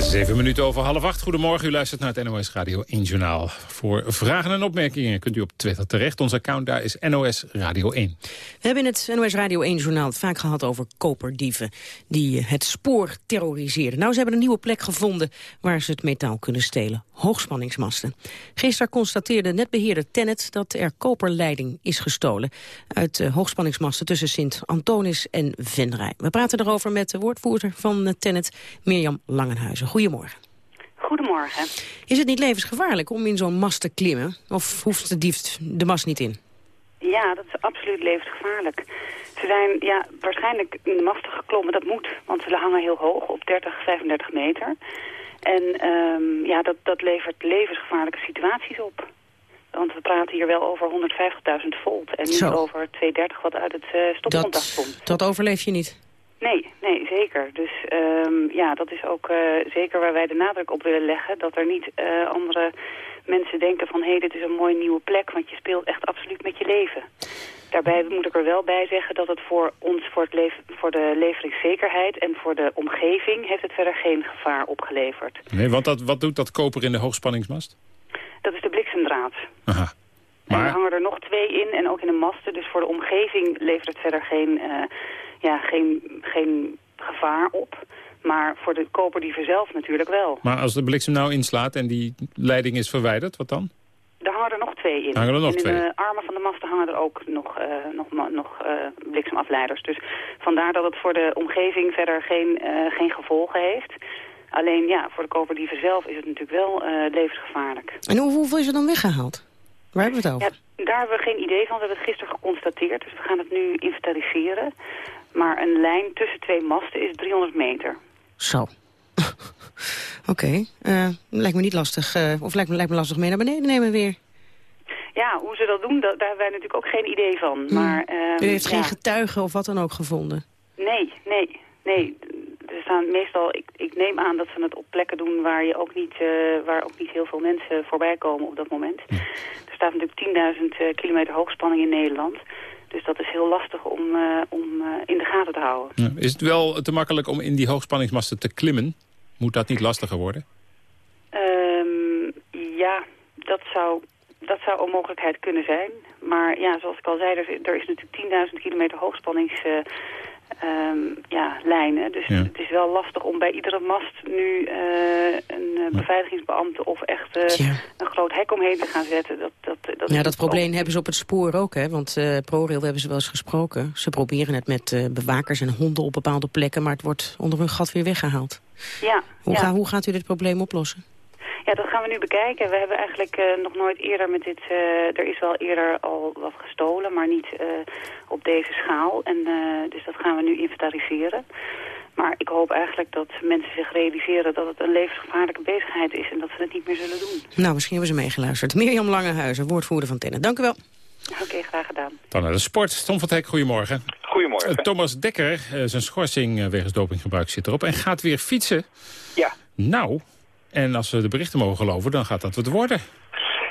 Zeven minuten over half acht. Goedemorgen, u luistert naar het NOS Radio 1 Journaal. Voor vragen en opmerkingen kunt u op Twitter terecht. Ons account daar is NOS Radio 1. We hebben in het NOS Radio 1 Journaal het vaak gehad over koperdieven... die het spoor terroriseren. Nou, ze hebben een nieuwe plek gevonden waar ze het metaal kunnen stelen. Hoogspanningsmasten. Gisteren constateerde netbeheerder Tennet dat er koperleiding is gestolen... uit uh, hoogspanningsmasten tussen Sint-Antonis en Venray. We praten erover met de woordvoerder van uh, Tennet, Mirjam Langenhuizen. Goedemorgen. Goedemorgen. Is het niet levensgevaarlijk om in zo'n mast te klimmen? Of hoeft de dief de mast niet in? Ja, dat is absoluut levensgevaarlijk. Ze zijn ja, waarschijnlijk in de masten geklommen, dat moet. Want ze hangen heel hoog, op 30, 35 meter. En um, ja, dat, dat levert levensgevaarlijke situaties op. Want we praten hier wel over 150.000 volt. En niet Zo. over 230 wat uit het uh, stopcontact komt. Dat overleef je niet? Nee, nee, zeker. Dus um, ja, dat is ook uh, zeker waar wij de nadruk op willen leggen. Dat er niet uh, andere mensen denken van... hé, hey, dit is een mooie nieuwe plek, want je speelt echt absoluut met je leven. Daarbij moet ik er wel bij zeggen dat het voor ons, voor, het leven, voor de leveringszekerheid... en voor de omgeving heeft het verder geen gevaar opgeleverd. Nee, want dat, wat doet dat koper in de hoogspanningsmast? Dat is de bliksemdraad. Aha. Maar... En er hangen er nog twee in en ook in de masten. Dus voor de omgeving levert het verder geen... Uh, ja, geen, geen gevaar op. Maar voor de koperdieven zelf natuurlijk wel. Maar als de bliksem nou inslaat en die leiding is verwijderd, wat dan? Daar hangen er nog twee in. Hangen er nog in twee? de armen van de masten hangen er ook nog, uh, nog, nog uh, bliksemafleiders. Dus vandaar dat het voor de omgeving verder geen, uh, geen gevolgen heeft. Alleen ja, voor de koperdieven zelf is het natuurlijk wel levensgevaarlijk. En hoeveel is er dan weggehaald? Waar hebben we het over? Ja, daar hebben we geen idee van. We hebben het gisteren geconstateerd. Dus we gaan het nu inventariseren. Maar een lijn tussen twee masten is 300 meter. Zo. Oké. Okay. Uh, lijkt me niet lastig. Uh, of lijkt me, lijkt me lastig mee naar beneden nemen weer. Ja, hoe ze dat doen, dat, daar hebben wij natuurlijk ook geen idee van. Hmm. Maar, uh, U heeft ja. geen getuigen of wat dan ook gevonden? Nee, nee, nee. Er staan meestal, ik, ik neem aan dat ze het op plekken doen waar, je ook niet, uh, waar ook niet heel veel mensen voorbij komen op dat moment. Ja. Er staat natuurlijk 10.000 kilometer hoogspanning in Nederland. Dus dat is heel lastig om, uh, om uh, in de gaten te houden. Ja. Is het wel te makkelijk om in die hoogspanningsmasten te klimmen? Moet dat niet lastiger worden? Um, ja, dat zou, dat zou een mogelijkheid kunnen zijn. Maar ja, zoals ik al zei, er, er is natuurlijk 10.000 kilometer hoogspanningsmasten ehm, ja, lijnen. Dus Ja. het is wel lastig om bij iedere mast nu eh, een eh, beveiligingsbeambte of echt eh, een groot hek omheen te gaan zetten. Dat, dat, dat, Ja, dat probleem hebben ze op het spoor ook, hè? Want eh ProRail hebben ze wel eens gesproken. Ze proberen het met eh, bewakers en honden op bepaalde plekken... maar het wordt onder hun gat weer weggehaald. Ja, Hoe, ja. ga- hoe gaat u dit probleem oplossen? Ja, dat gaan we nu bekijken. We hebben eigenlijk eh, nog nooit eerder met dit... eh, er is wel eerder al wat gestolen, maar niet eh, op deze schaal. En, eh, dus dat gaan we nu inventariseren. Maar ik hoop eigenlijk dat mensen zich realiseren dat het een levensgevaarlijke bezigheid is... en dat ze het niet meer zullen doen. Nou, misschien hebben ze meegeluisterd. Mirjam Langehuizen, woordvoerder van Tennen. Dank u wel. Oké, graag gedaan. Dan naar de sport. Tom van Hek, goedemorgen. Goedemorgen. Thomas Dekker, eh, zijn schorsing wegens dopinggebruik zit erop... en gaat weer fietsen. Ja. Nou, en als we de berichten mogen geloven, dan gaat dat wat worden.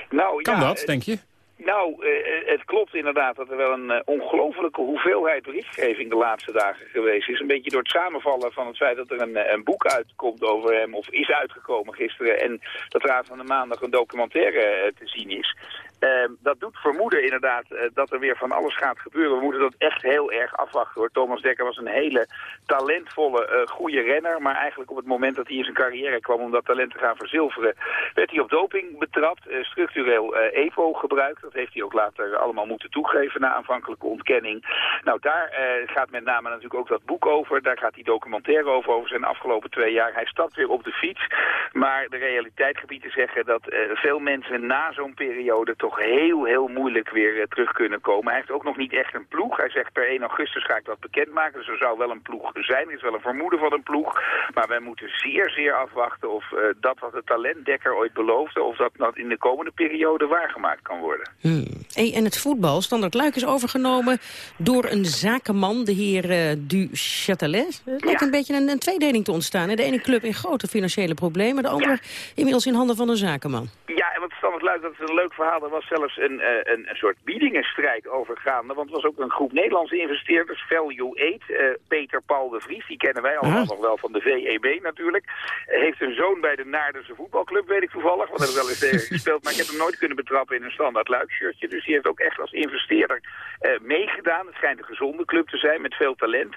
Nou, Kan ja, dat, eh, denk je? Nou, eh, het klopt inderdaad dat er wel een eh, ongelofelijke hoeveelheid berichtgeving de laatste dagen geweest is. Een beetje door het samenvallen van het feit dat er een, eh, een boek uitkomt over hem, of is uitgekomen gisteren, en dat er van de maandag een documentaire eh, te zien is. Ehm, dat doet vermoeden inderdaad eh, dat er weer van alles gaat gebeuren. We moeten dat echt heel erg afwachten hoor. Thomas Dekker was een hele talentvolle, eh goede renner. Maar eigenlijk op het moment dat hij in zijn carrière kwam om dat talent te gaan verzilveren... werd hij op doping betrapt, eh, structureel EPO gebruikt. Dat heeft hij ook later allemaal moeten toegeven na aanvankelijke ontkenning. Nou, daar gaat met name natuurlijk ook dat boek over. Daar gaat die documentaire over, over zijn afgelopen twee jaar. Hij stapt weer op de fiets. Maar de realiteit gebiedt te zeggen dat veel mensen na zo'n periode toch heel, heel moeilijk weer eh, terug kunnen komen. Hij heeft ook nog niet echt een ploeg. Hij zegt per 1 augustus ga ik dat bekendmaken. Dus er zou wel een ploeg zijn. Er is wel een vermoeden van een ploeg. Maar wij moeten zeer, zeer afwachten of eh, dat wat de talentdekker ooit beloofde... of dat dat in de komende periode waargemaakt kan worden. Hmm. Hey, en het voetbal, Standard Luik is overgenomen door een zakenman, de heer eh, Du Châtelet. Het lijkt een beetje een, een tweedeling te ontstaan. Hè? De ene club in grote financiële problemen, de andere inmiddels in handen van een zakenman. Ja, en wat Standard Luik, dat is een leuk verhaal. Was zelfs een, eh, een, een soort biedingenstrijd overgaande. Want er was ook een groep Nederlandse investeerders, Value 8. eh, Peter Paul de Vries, die kennen wij allemaal nog wel van de VEB natuurlijk. Heeft een zoon bij de Naardense voetbalclub, weet ik toevallig. Want hij heeft wel eens tegen gespeeld. Maar ik heb hem nooit kunnen betrappen in een Standard Luik shirtje. Dus die heeft ook echt als investeerder eh, meegedaan. Het schijnt een gezonde club te zijn met veel talent.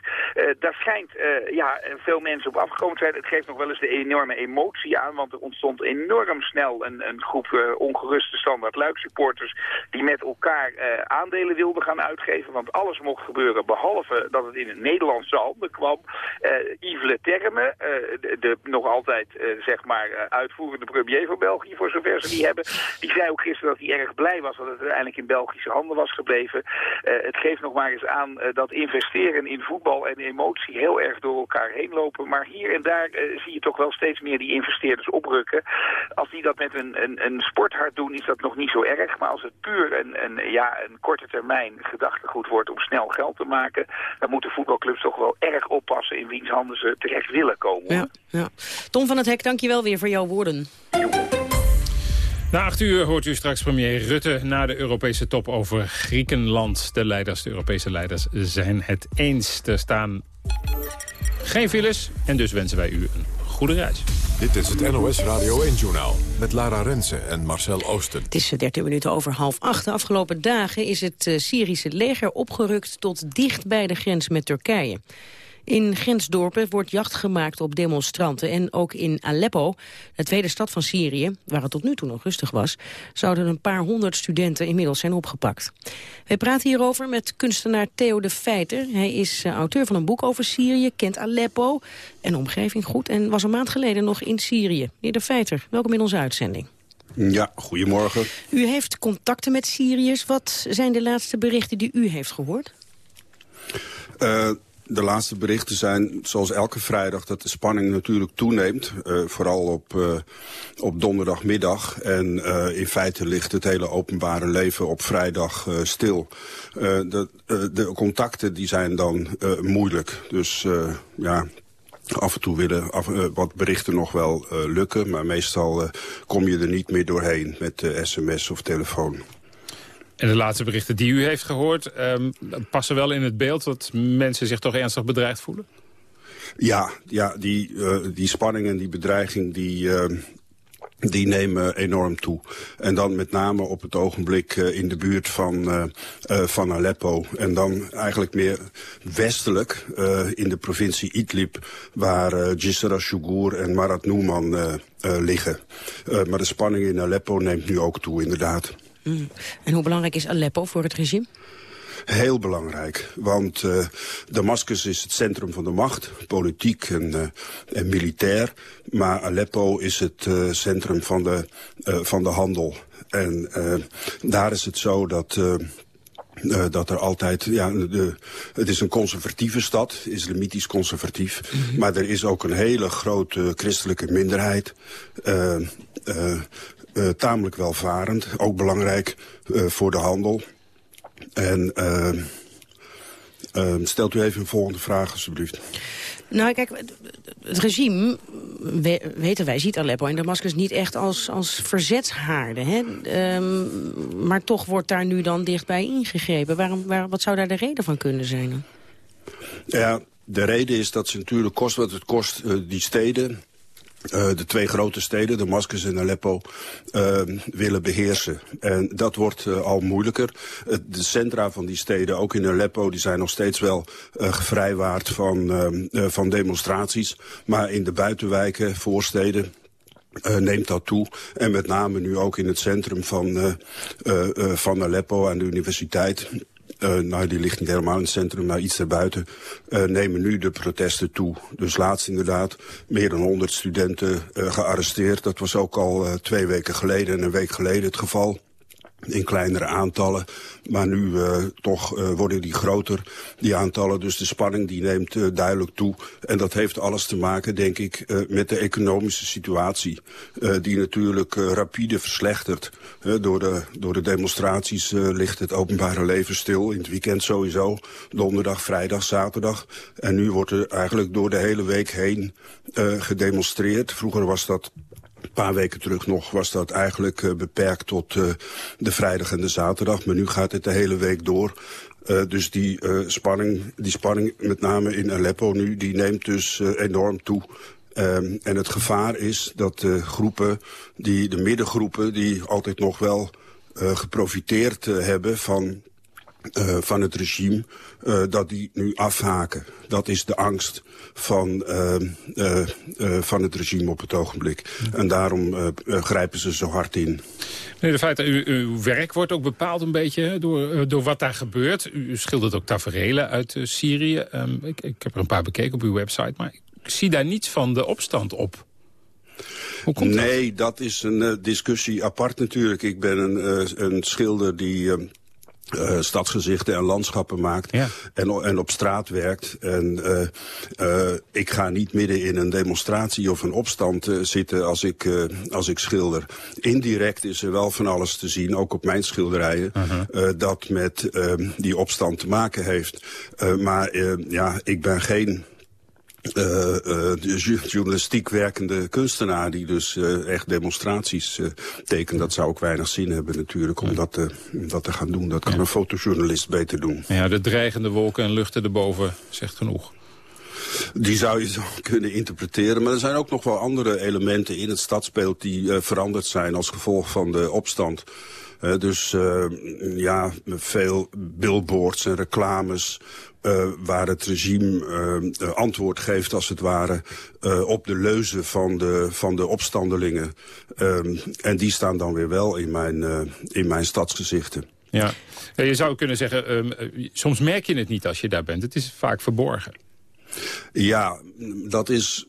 Daar schijnt ja, veel mensen op afgekomen te zijn. Het geeft nog wel eens de enorme emotie aan. Want er ontstond enorm snel een, een groep ongeruste Standard Luik supporters... die met elkaar eh, aandelen wilden gaan uitgeven. Want alles mocht gebeuren behalve dat het in het Nederlandse handen kwam. Eh Yves Le Terme, eh, de, de nog altijd zeg maar uitvoerende premier van België... voor zover ze die hebben, die zei ook gisteren dat hij erg blij was... dat het uiteindelijk in Belgische handen was gebleven. Het geeft nog maar eens aan dat investeren in voetbal en emotie... heel erg door elkaar heen lopen. Maar hier en daar zie je toch wel steeds meer die investeerders oprukken. Als die dat met een, een, een sporthart doen, is dat nog niet zo erg. Maar als het puur een, een, ja, een korte termijn gedachtegoed wordt om snel geld te maken... dan moeten voetbalclubs toch wel erg oppassen in wiens handen ze terecht willen komen. Ja, ja. Tom van het Hek, dank je wel weer voor jouw woorden. Na acht uur hoort u straks premier Rutte na de Europese top over Griekenland. De leiders, de Europese leiders, zijn het eens. Er staan geen files en dus wensen wij u een goede reis. Dit is het NOS Radio 1-journaal met Lara Rensen en Marcel Oosten. Het is eh, 13 minuten over half acht. De afgelopen dagen is het eh, Syrische leger opgerukt tot dicht bij de grens met Turkije. In grensdorpen wordt jacht gemaakt op demonstranten. En ook in Aleppo, de tweede stad van Syrië, waar het tot nu toe nog rustig was, zouden een paar honderd studenten inmiddels zijn opgepakt. Wij praten hierover met kunstenaar Theo de Feiter. Hij is eh, auteur van een boek over Syrië, kent Aleppo en omgeving goed en was een maand geleden nog in Syrië. Meneer de Feiter, welkom in onze uitzending. Ja, goedemorgen. U heeft contacten met Syriërs. Wat zijn de laatste berichten die u heeft gehoord? Uh, de laatste berichten zijn, zoals elke vrijdag, dat de spanning natuurlijk toeneemt. Uh, vooral op, uh, op donderdagmiddag. En uh, in feite ligt het hele openbare leven op vrijdag stil. de, de contacten die zijn dan moeilijk. Dus ja, Af en toe willen af, wat berichten nog wel lukken, maar meestal kom je er niet meer doorheen met sms of telefoon. En de laatste berichten die u heeft gehoord um, passen wel in het beeld dat mensen zich toch ernstig bedreigd voelen? Ja, ja die, die spanning en die bedreiging die, die nemen enorm toe. En dan met name op het ogenblik uh, in de buurt van, uh, van Aleppo. En dan eigenlijk meer westelijk in de provincie Idlib... waar uh, Jisra Shugur en Marat Nouman liggen. maar de spanning in Aleppo neemt nu ook toe, inderdaad. Mm. En hoe belangrijk is Aleppo voor het regime? Heel belangrijk, want uh, Damascus is het centrum van de macht, politiek en, uh, en militair. Maar Aleppo is het uh, centrum van de, van de handel. En daar is het zo dat... Uh, dat er altijd, ja, de, het is een conservatieve stad, islamitisch conservatief. Mm -hmm. Maar er is ook een hele grote christelijke minderheid. Uh, uh, tamelijk welvarend, ook belangrijk voor de handel. En uh, uh, stelt u even een volgende vraag, alsjeblieft. Nou, kijk, het regime, weten wij, ziet Aleppo en Damascus niet echt als, als verzetshaarden. Hè? Um, maar toch wordt daar nu dan dichtbij ingegrepen. Waarom, waar, wat zou daar de reden van kunnen zijn? Ja, de reden is dat ze natuurlijk kost wat het kost, uh, die steden uh, de twee grote steden, Damascus en Aleppo, uh, willen beheersen. En dat wordt uh, al moeilijker. de centra van die steden, ook in Aleppo, die zijn nog steeds wel gevrijwaard van, van demonstraties. Maar in de buitenwijken, voorsteden, Uh, neemt dat toe. En met name nu ook in het centrum van, van Aleppo aan de universiteit. Uh, nou, die ligt niet helemaal in het centrum, maar iets erbuiten, uh, nemen nu de protesten toe. Dus laatst inderdaad meer dan 100 studenten uh, gearresteerd. Dat was ook al twee weken geleden en een week geleden het geval in kleinere aantallen. Maar nu uh, toch uh, worden die groter, die aantallen. Dus de spanning die neemt uh, duidelijk toe. En dat heeft alles te maken, denk ik, met de economische situatie. die natuurlijk rapide verslechtert. door, de, door de demonstraties ligt het openbare leven stil. In het weekend sowieso. Donderdag, vrijdag, zaterdag. En nu wordt er eigenlijk door de hele week heen gedemonstreerd. Vroeger was dat een paar weken terug nog was dat eigenlijk uh, beperkt tot uh, de vrijdag en de zaterdag. Maar nu gaat het de hele week door. Uh, dus die, spanning, die spanning, met name in Aleppo nu, die neemt dus enorm toe. Um, en het gevaar is dat de groepen, die, de middengroepen... die altijd nog wel geprofiteerd hebben van uh, van het regime, uh, dat die nu afhaken. Dat is de angst van, uh, van het regime op het ogenblik. En daarom grijpen ze zo hard in. Nee, de feit dat u, uw werk wordt ook bepaald een beetje door, door wat daar gebeurt. U schildert ook taferelen uit Syrië. Um, ik, ik heb er een paar bekeken op uw website, maar ik zie daar niets van de opstand op. Hoe komt nee, dat? dat is een discussie apart natuurlijk. Ik ben een, een schilder die uh, stadsgezichten en landschappen maakt ja. en, en op straat werkt. En uh, uh, ik ga niet midden in een demonstratie of een opstand zitten als ik, als ik schilder. Indirect is er wel van alles te zien, ook op mijn schilderijen, -huh. dat met die opstand te maken heeft. maar ja, ik ben geen uh, uh, journalistiek werkende kunstenaar die dus uh, echt demonstraties tekent. Dat zou ook weinig zin hebben natuurlijk om dat, dat te gaan doen. Dat kan ja. een fotojournalist beter doen. Ja, de dreigende wolken en luchten erboven zegt genoeg. Die zou je zo kunnen interpreteren. Maar er zijn ook nog wel andere elementen in het stadsbeeld die veranderd zijn als gevolg van de opstand. Uh, dus uh, ja, veel billboards en reclames uh, waar het regime uh, antwoord geeft, als het ware, uh, op de leuzen van de, van de opstandelingen. en die staan dan weer wel in mijn, in mijn stadsgezichten. Ja, je zou kunnen zeggen, um, soms merk je het niet als je daar bent. Het is vaak verborgen. Ja, dat is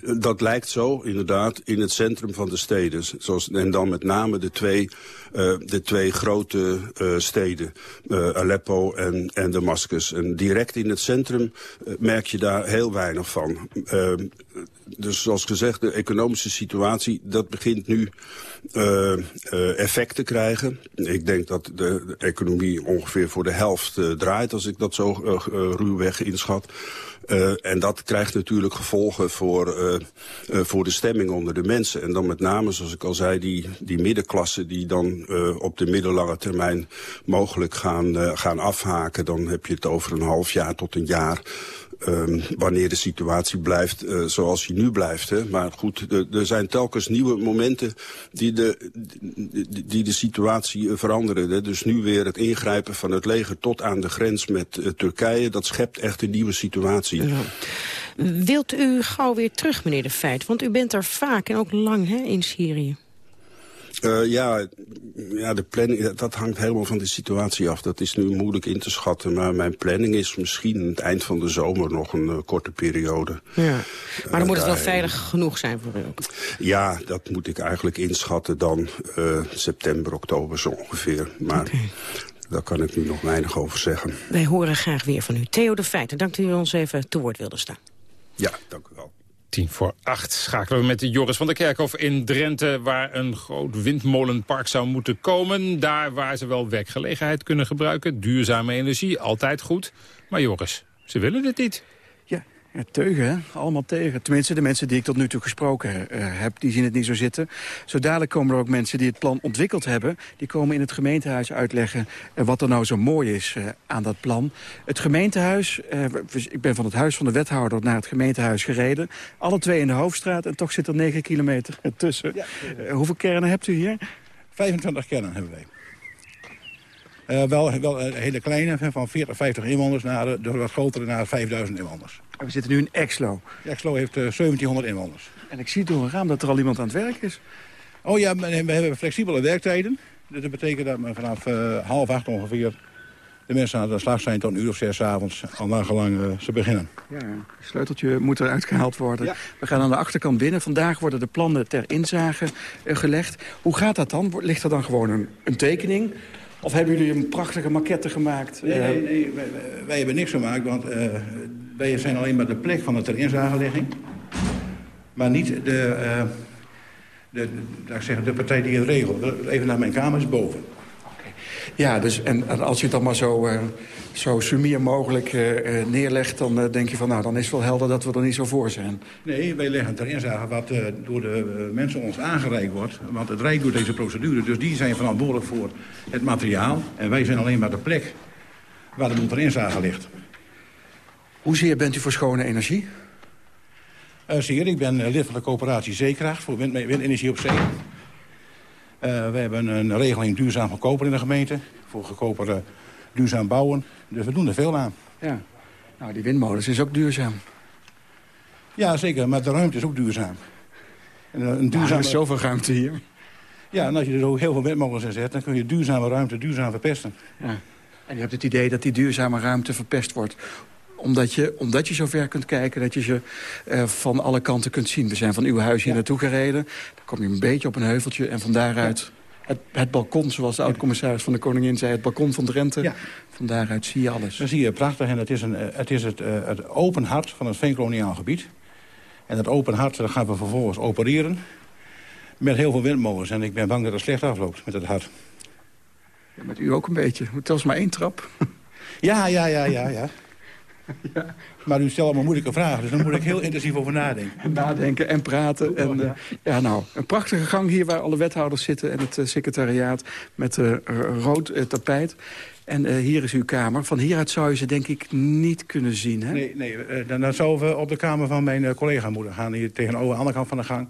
dat lijkt zo, inderdaad, in het centrum van de steden. Zoals, en dan met name de twee, uh, de twee grote uh, steden, uh, Aleppo en, en Damascus. En direct in het centrum merk je daar heel weinig van. Dus zoals gezegd, de economische situatie, dat begint nu effect te krijgen. Ik denk dat de, economie ongeveer voor de helft draait, als ik dat zo ruwweg inschat. Uh, en dat krijgt natuurlijk gevolgen voor, uh, uh, voor de stemming onder de mensen. En dan met name, zoals ik al zei, die, die middenklasse die dan op de middellange termijn mogelijk gaan, gaan afhaken. Dan heb je het over een half jaar tot een jaar. Um, wanneer de situatie blijft uh, zoals die nu blijft. Hè. Maar goed, er zijn telkens nieuwe momenten die de, die, de situatie veranderen. Hè. Dus nu weer het ingrijpen van het leger tot aan de grens met uh, Turkije. Dat schept echt een nieuwe situatie. Wilt u gauw weer terug, meneer De Feit? Want u bent er vaak en ook lang hè, in Syrië. Uh, ja, ja, de planning, dat hangt helemaal van de situatie af. Dat is nu moeilijk in te schatten. Maar mijn planning is misschien het eind van de zomer nog een uh, korte periode. Ja. Maar dan uh, moet het wel veilig genoeg zijn voor u ook? Ja, dat moet ik eigenlijk inschatten dan september, oktober zo ongeveer. Maar okay. daar kan ik nu nog weinig over zeggen. Wij horen graag weer van u. Theo de Feiten, dank dat u ons even te woord wilde staan. Ja, dank u wel. Tien voor acht schakelen we met Joris van der Kerkhof in Drenthe... waar een groot windmolenpark zou moeten komen. Daar waar ze wel werkgelegenheid kunnen gebruiken. Duurzame energie, altijd goed. Maar Joris, ze willen dit niet. Ja, teugen, hè? allemaal tegen. Tenminste, de mensen die ik tot nu toe gesproken uh, heb, die zien het niet zo zitten. Zo dadelijk komen er ook mensen die het plan ontwikkeld hebben. Die komen in het gemeentehuis uitleggen uh, wat er nou zo mooi is uh, aan dat plan. Het gemeentehuis, ik ben van het huis van de wethouder naar het gemeentehuis gereden. Alle twee in de hoofdstraat en toch zit er 9 kilometer tussen. Ja, hoeveel kernen hebt u hier? 25 kernen hebben wij. Uh, wel, wel een hele kleine, van 40, 50 inwoners, naar de wat grotere, naar 5000 inwoners. We zitten nu in Exlo. Exlo heeft uh, 1700 inwoners. En ik zie door een raam dat er al iemand aan het werk is. Oh ja, we hebben flexibele werktijden. Dus dat betekent dat we vanaf uh, half acht ongeveer de mensen aan de slag zijn tot een uur of zes avonds, al nagelang uh, ze beginnen. Ja, het sleuteltje moet eruit gehaald worden. Ja. We gaan aan de achterkant binnen. Vandaag worden de plannen ter inzage uh, gelegd. Hoe gaat dat dan? Ligt er dan gewoon een, een tekening? Of hebben jullie een prachtige maquette gemaakt? Nee, nee, nee wij, wij, hebben niks gemaakt, want uh, wij zijn alleen maar de plek van de ter inzagelegging. Maar niet de, uh, de, de, de partij die het regelt. Even naar mijn kamer is boven. Ja, dus en, en, als je het dan maar zo, uh, zo sumier mogelijk uh, neerlegt... dan denk je van, nou, dan is het wel helder dat we er niet zo voor zijn. Nee, wij leggen ter inzage wat door de mensen ons aangereikt wordt. Want het Rijk doet deze procedure, dus die zijn verantwoordelijk voor het materiaal. En wij zijn alleen maar de plek waar de boel ter inzage ligt. Hoezeer bent u voor schone energie? Uh, zeer, ik ben lid van de coöperatie Zeekracht voor wind, windenergie op zee. Uh, we hebben een regeling duurzaam verkopen in de gemeente. Voor goedkoper uh, duurzaam bouwen. Dus we doen er veel aan. Ja. Nou, die windmolens is ook duurzaam. Ja, zeker. Maar de ruimte is ook duurzaam. En een duurzaam... er is zoveel ruimte hier. Ja, en als je er zo heel veel windmolens in zet... dan kun je duurzame ruimte duurzaam verpesten. Ja. En je hebt het idee dat die duurzame ruimte verpest wordt omdat je, omdat je zo ver kunt kijken dat je ze uh, van alle kanten kunt zien. We zijn van uw huis hier ja. naartoe gereden. Dan kom je een beetje op een heuveltje en van daaruit... Het, het, balkon, zoals de oud-commissaris van de Koningin zei... het balkon van Drenthe, ja. van daaruit zie je alles. Dan zie je prachtig en het is, een, het, is het, uh, het open hart van het veenkoloniaal gebied. En dat open hart dat gaan we vervolgens opereren met heel veel windmolens. En ik ben bang dat het slecht afloopt met het hart. Ja, met u ook een beetje. Het was maar één trap. Ja, ja, ja, ja, ja. Ja. Maar u stelt allemaal moeilijke vragen, dus daar moet ik heel intensief over nadenken. Nadenken en praten. En, uh, ja, nou, een prachtige gang hier waar alle wethouders zitten... en het uh, secretariaat met uh, rood tapijt. En hier is uw kamer. Van hieruit zou je ze denk ik niet kunnen zien, hè? Nee, nee dan, dan zouden we op de kamer van mijn collega moeten gaan. Hier tegenover, aan de andere kant van de gang.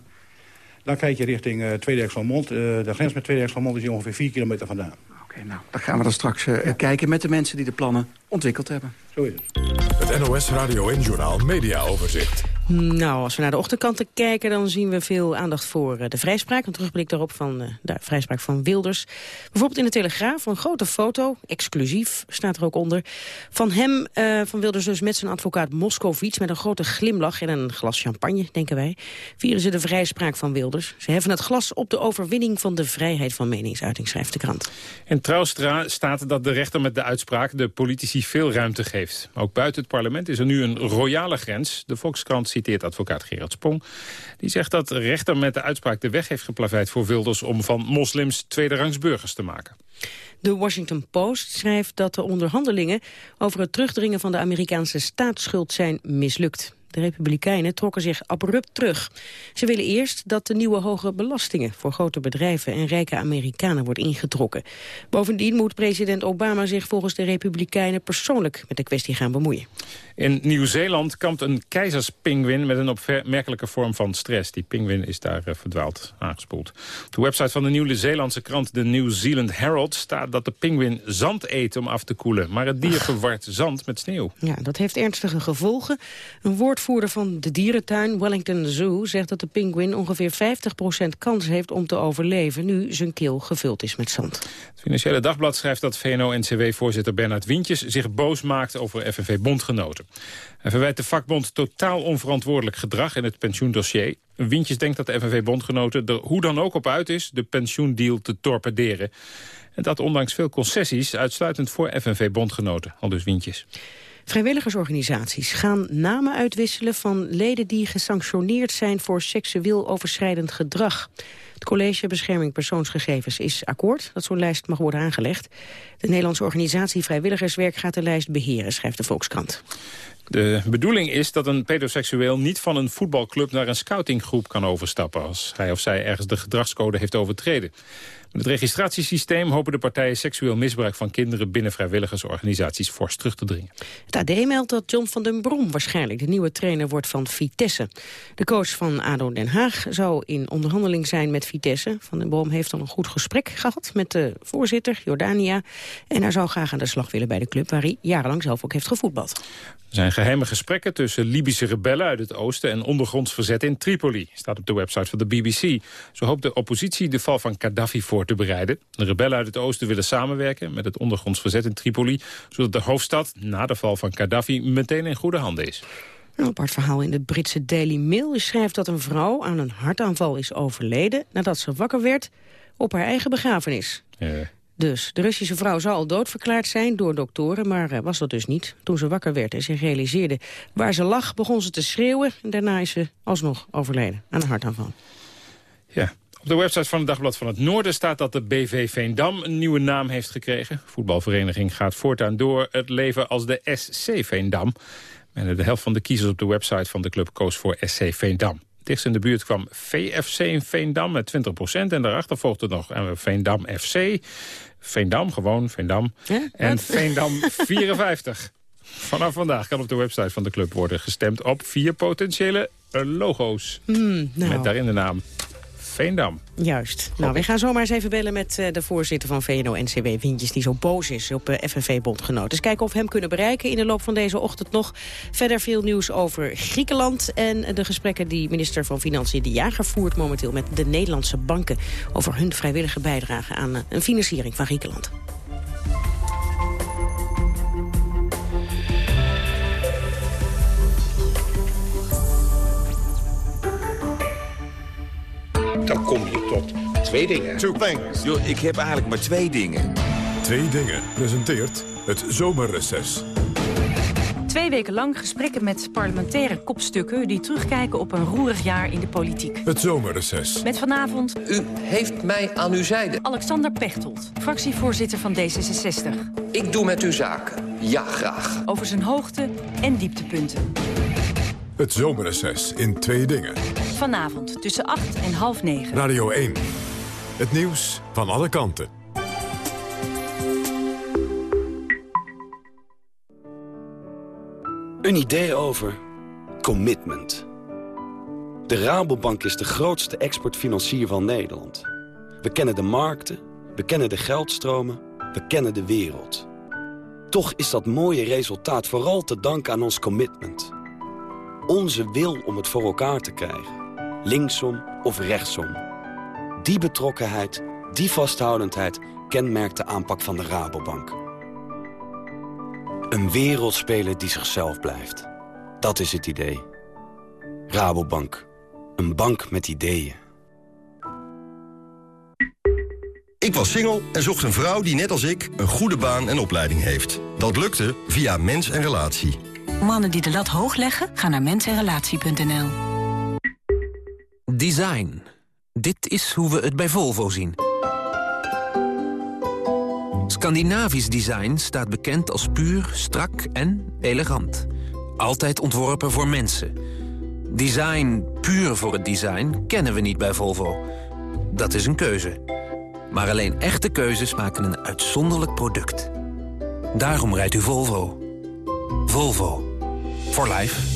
Dan kijk je richting uh, Tweedijksvalmond. de grens met Tweedijksvalmond is hier ongeveer 4 kilometer vandaan. Oké, nou, dan gaan we dan straks ja. kijken met de mensen die de plannen ontwikkeld hebben. Zo is het. Het NOS Radio en Journaal Media Overzicht. Nou, als we naar de ochtendkanten kijken, dan zien we veel aandacht voor de vrijspraak. Een terugblik daarop van de vrijspraak van Wilders. Bijvoorbeeld in de Telegraaf, een grote foto, exclusief, staat er ook onder. Van hem, uh, van Wilders dus met zijn advocaat Moskovits... met een grote glimlach en een glas champagne, denken wij... vieren ze de vrijspraak van Wilders. Ze heffen het glas op de overwinning van de vrijheid van meningsuiting, schrijft de krant. En Trouwstra staat dat de rechter met de uitspraak de politici veel ruimte geeft. Ook buiten het parlement is er nu een royale grens. De Volkskrant citeert advocaat Gerard Spong. Die zegt dat de rechter met de uitspraak de weg heeft geplaveid voor Wilders... om van moslims tweederangs burgers te maken. De Washington Post schrijft dat de onderhandelingen over het terugdringen van de Amerikaanse staatsschuld zijn mislukt. De Republikeinen trokken zich abrupt terug. Ze willen eerst dat de nieuwe hoge belastingen voor grote bedrijven en rijke Amerikanen wordt ingetrokken. Bovendien moet president Obama zich volgens de Republikeinen persoonlijk met de kwestie gaan bemoeien. In Nieuw-Zeeland kampt een keizerspingwin met een opmerkelijke vorm van stress. Die pinguïn is daar uh, verdwaald, aangespoeld. Op de website van de Nieuw-Zeelandse krant de New Zealand Herald staat dat de pinguïn zand eet om af te koelen. Maar het dier verwart zand met sneeuw. Ja, dat heeft ernstige gevolgen. Een woordvoerder van de dierentuin Wellington Zoo zegt dat de pinguïn ongeveer 50% kans heeft om te overleven nu zijn keel gevuld is met zand. Het Financiële Dagblad schrijft dat VNO-NCW-voorzitter Bernard Wientjes zich boos maakt over FNV-bondgenoten. Hij verwijt de vakbond totaal onverantwoordelijk gedrag in het pensioendossier. Wientjes denkt dat de FNV-bondgenoten er hoe dan ook op uit is de pensioendeal te torpederen. En dat ondanks veel concessies uitsluitend voor FNV-bondgenoten, al dus Wientjes. Vrijwilligersorganisaties gaan namen uitwisselen van leden die gesanctioneerd zijn voor seksueel overschrijdend gedrag. Het College Bescherming Persoonsgegevens is akkoord dat zo'n lijst mag worden aangelegd. De Nederlandse organisatie Vrijwilligerswerk gaat de lijst beheren, schrijft de Volkskrant. De bedoeling is dat een pedoseksueel niet van een voetbalclub naar een scoutinggroep kan overstappen als hij of zij ergens de gedragscode heeft overtreden. Het registratiesysteem hopen de partijen seksueel misbruik van kinderen binnen vrijwilligersorganisaties fors terug te dringen. Het AD meldt dat John van den Brom waarschijnlijk de nieuwe trainer wordt van Vitesse. De coach van ADO Den Haag zou in onderhandeling zijn met Vitesse. Van den Brom heeft al een goed gesprek gehad met de voorzitter, Jordania. En hij zou graag aan de slag willen bij de club waar hij jarenlang zelf ook heeft gevoetbald. Er zijn geheime gesprekken tussen Libische rebellen uit het oosten en ondergronds verzet in Tripoli, staat op de website van de BBC. Zo hoopt de oppositie de val van Gaddafi voor te bereiden. De rebellen uit het oosten willen samenwerken met het ondergronds verzet in Tripoli, zodat de hoofdstad na de val van Gaddafi meteen in goede handen is. Een apart verhaal in de Britse Daily Mail schrijft dat een vrouw aan een hartaanval is overleden nadat ze wakker werd op haar eigen begrafenis. Dus de Russische vrouw zou al doodverklaard zijn door doktoren, maar uh, was dat dus niet. Toen ze wakker werd en zich realiseerde waar ze lag, begon ze te schreeuwen. En daarna is ze alsnog overleden aan een hartaanval. Ja, op de website van het Dagblad van het Noorden staat dat de BV Veendam een nieuwe naam heeft gekregen. Voetbalvereniging gaat voortaan door het leven als de SC Veendam. En de helft van de kiezers op de website van de club koos voor SC Veendam. Dichtst in de buurt kwam VFC in Veendam met 20 procent. En daarachter volgde nog Veendam FC. Veendam, gewoon Veendam. En Veendam 54. Vanaf vandaag kan op de website van de club worden gestemd op vier potentiële logo's. Mm, nou. Met daarin de naam Veendam. Juist. Nou, we gaan zomaar eens even bellen met uh, de voorzitter van VNO-NCW, Wintjes, die zo boos is op uh, FNV-bondgenoten. Dus kijken of we hem kunnen bereiken in de loop van deze ochtend nog. Verder veel nieuws over Griekenland en de gesprekken die minister van Financiën De Jager voert momenteel met de Nederlandse banken over hun vrijwillige bijdrage aan uh, een financiering van Griekenland. Dan kom je tot twee dingen. Two things. Yo, ik heb eigenlijk maar twee dingen. Twee dingen presenteert het zomerreces. Twee weken lang gesprekken met parlementaire kopstukken... die terugkijken op een roerig jaar in de politiek. Het zomerreces. Met vanavond... U heeft mij aan uw zijde. Alexander Pechtold, fractievoorzitter van D66. Ik doe met u zaken. Ja, graag. Over zijn hoogte- en dieptepunten. Het zomerreces in twee dingen. Vanavond tussen 8 en half 9. Radio 1. Het nieuws van alle kanten. Een idee over commitment. De Rabobank is de grootste exportfinancier van Nederland. We kennen de markten, we kennen de geldstromen, we kennen de wereld. Toch is dat mooie resultaat vooral te danken aan ons commitment. Onze wil om het voor elkaar te krijgen. Linksom of rechtsom. Die betrokkenheid, die vasthoudendheid kenmerkt de aanpak van de Rabobank. Een wereldspeler die zichzelf blijft. Dat is het idee. Rabobank. Een bank met ideeën. Ik was single en zocht een vrouw die net als ik een goede baan en opleiding heeft. Dat lukte via Mens en Relatie. Mannen die de lat hoog leggen, gaan naar mensenrelatie.nl. Design. Dit is hoe we het bij Volvo zien. Scandinavisch design staat bekend als puur, strak en elegant. Altijd ontworpen voor mensen. Design puur voor het design kennen we niet bij Volvo. Dat is een keuze. Maar alleen echte keuzes maken een uitzonderlijk product. Daarom rijdt u Volvo. Volvo. For life.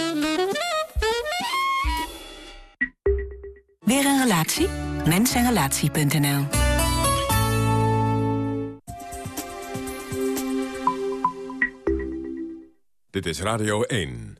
Weer een relatie? Mensenrelatie.nl Dit is Radio 1.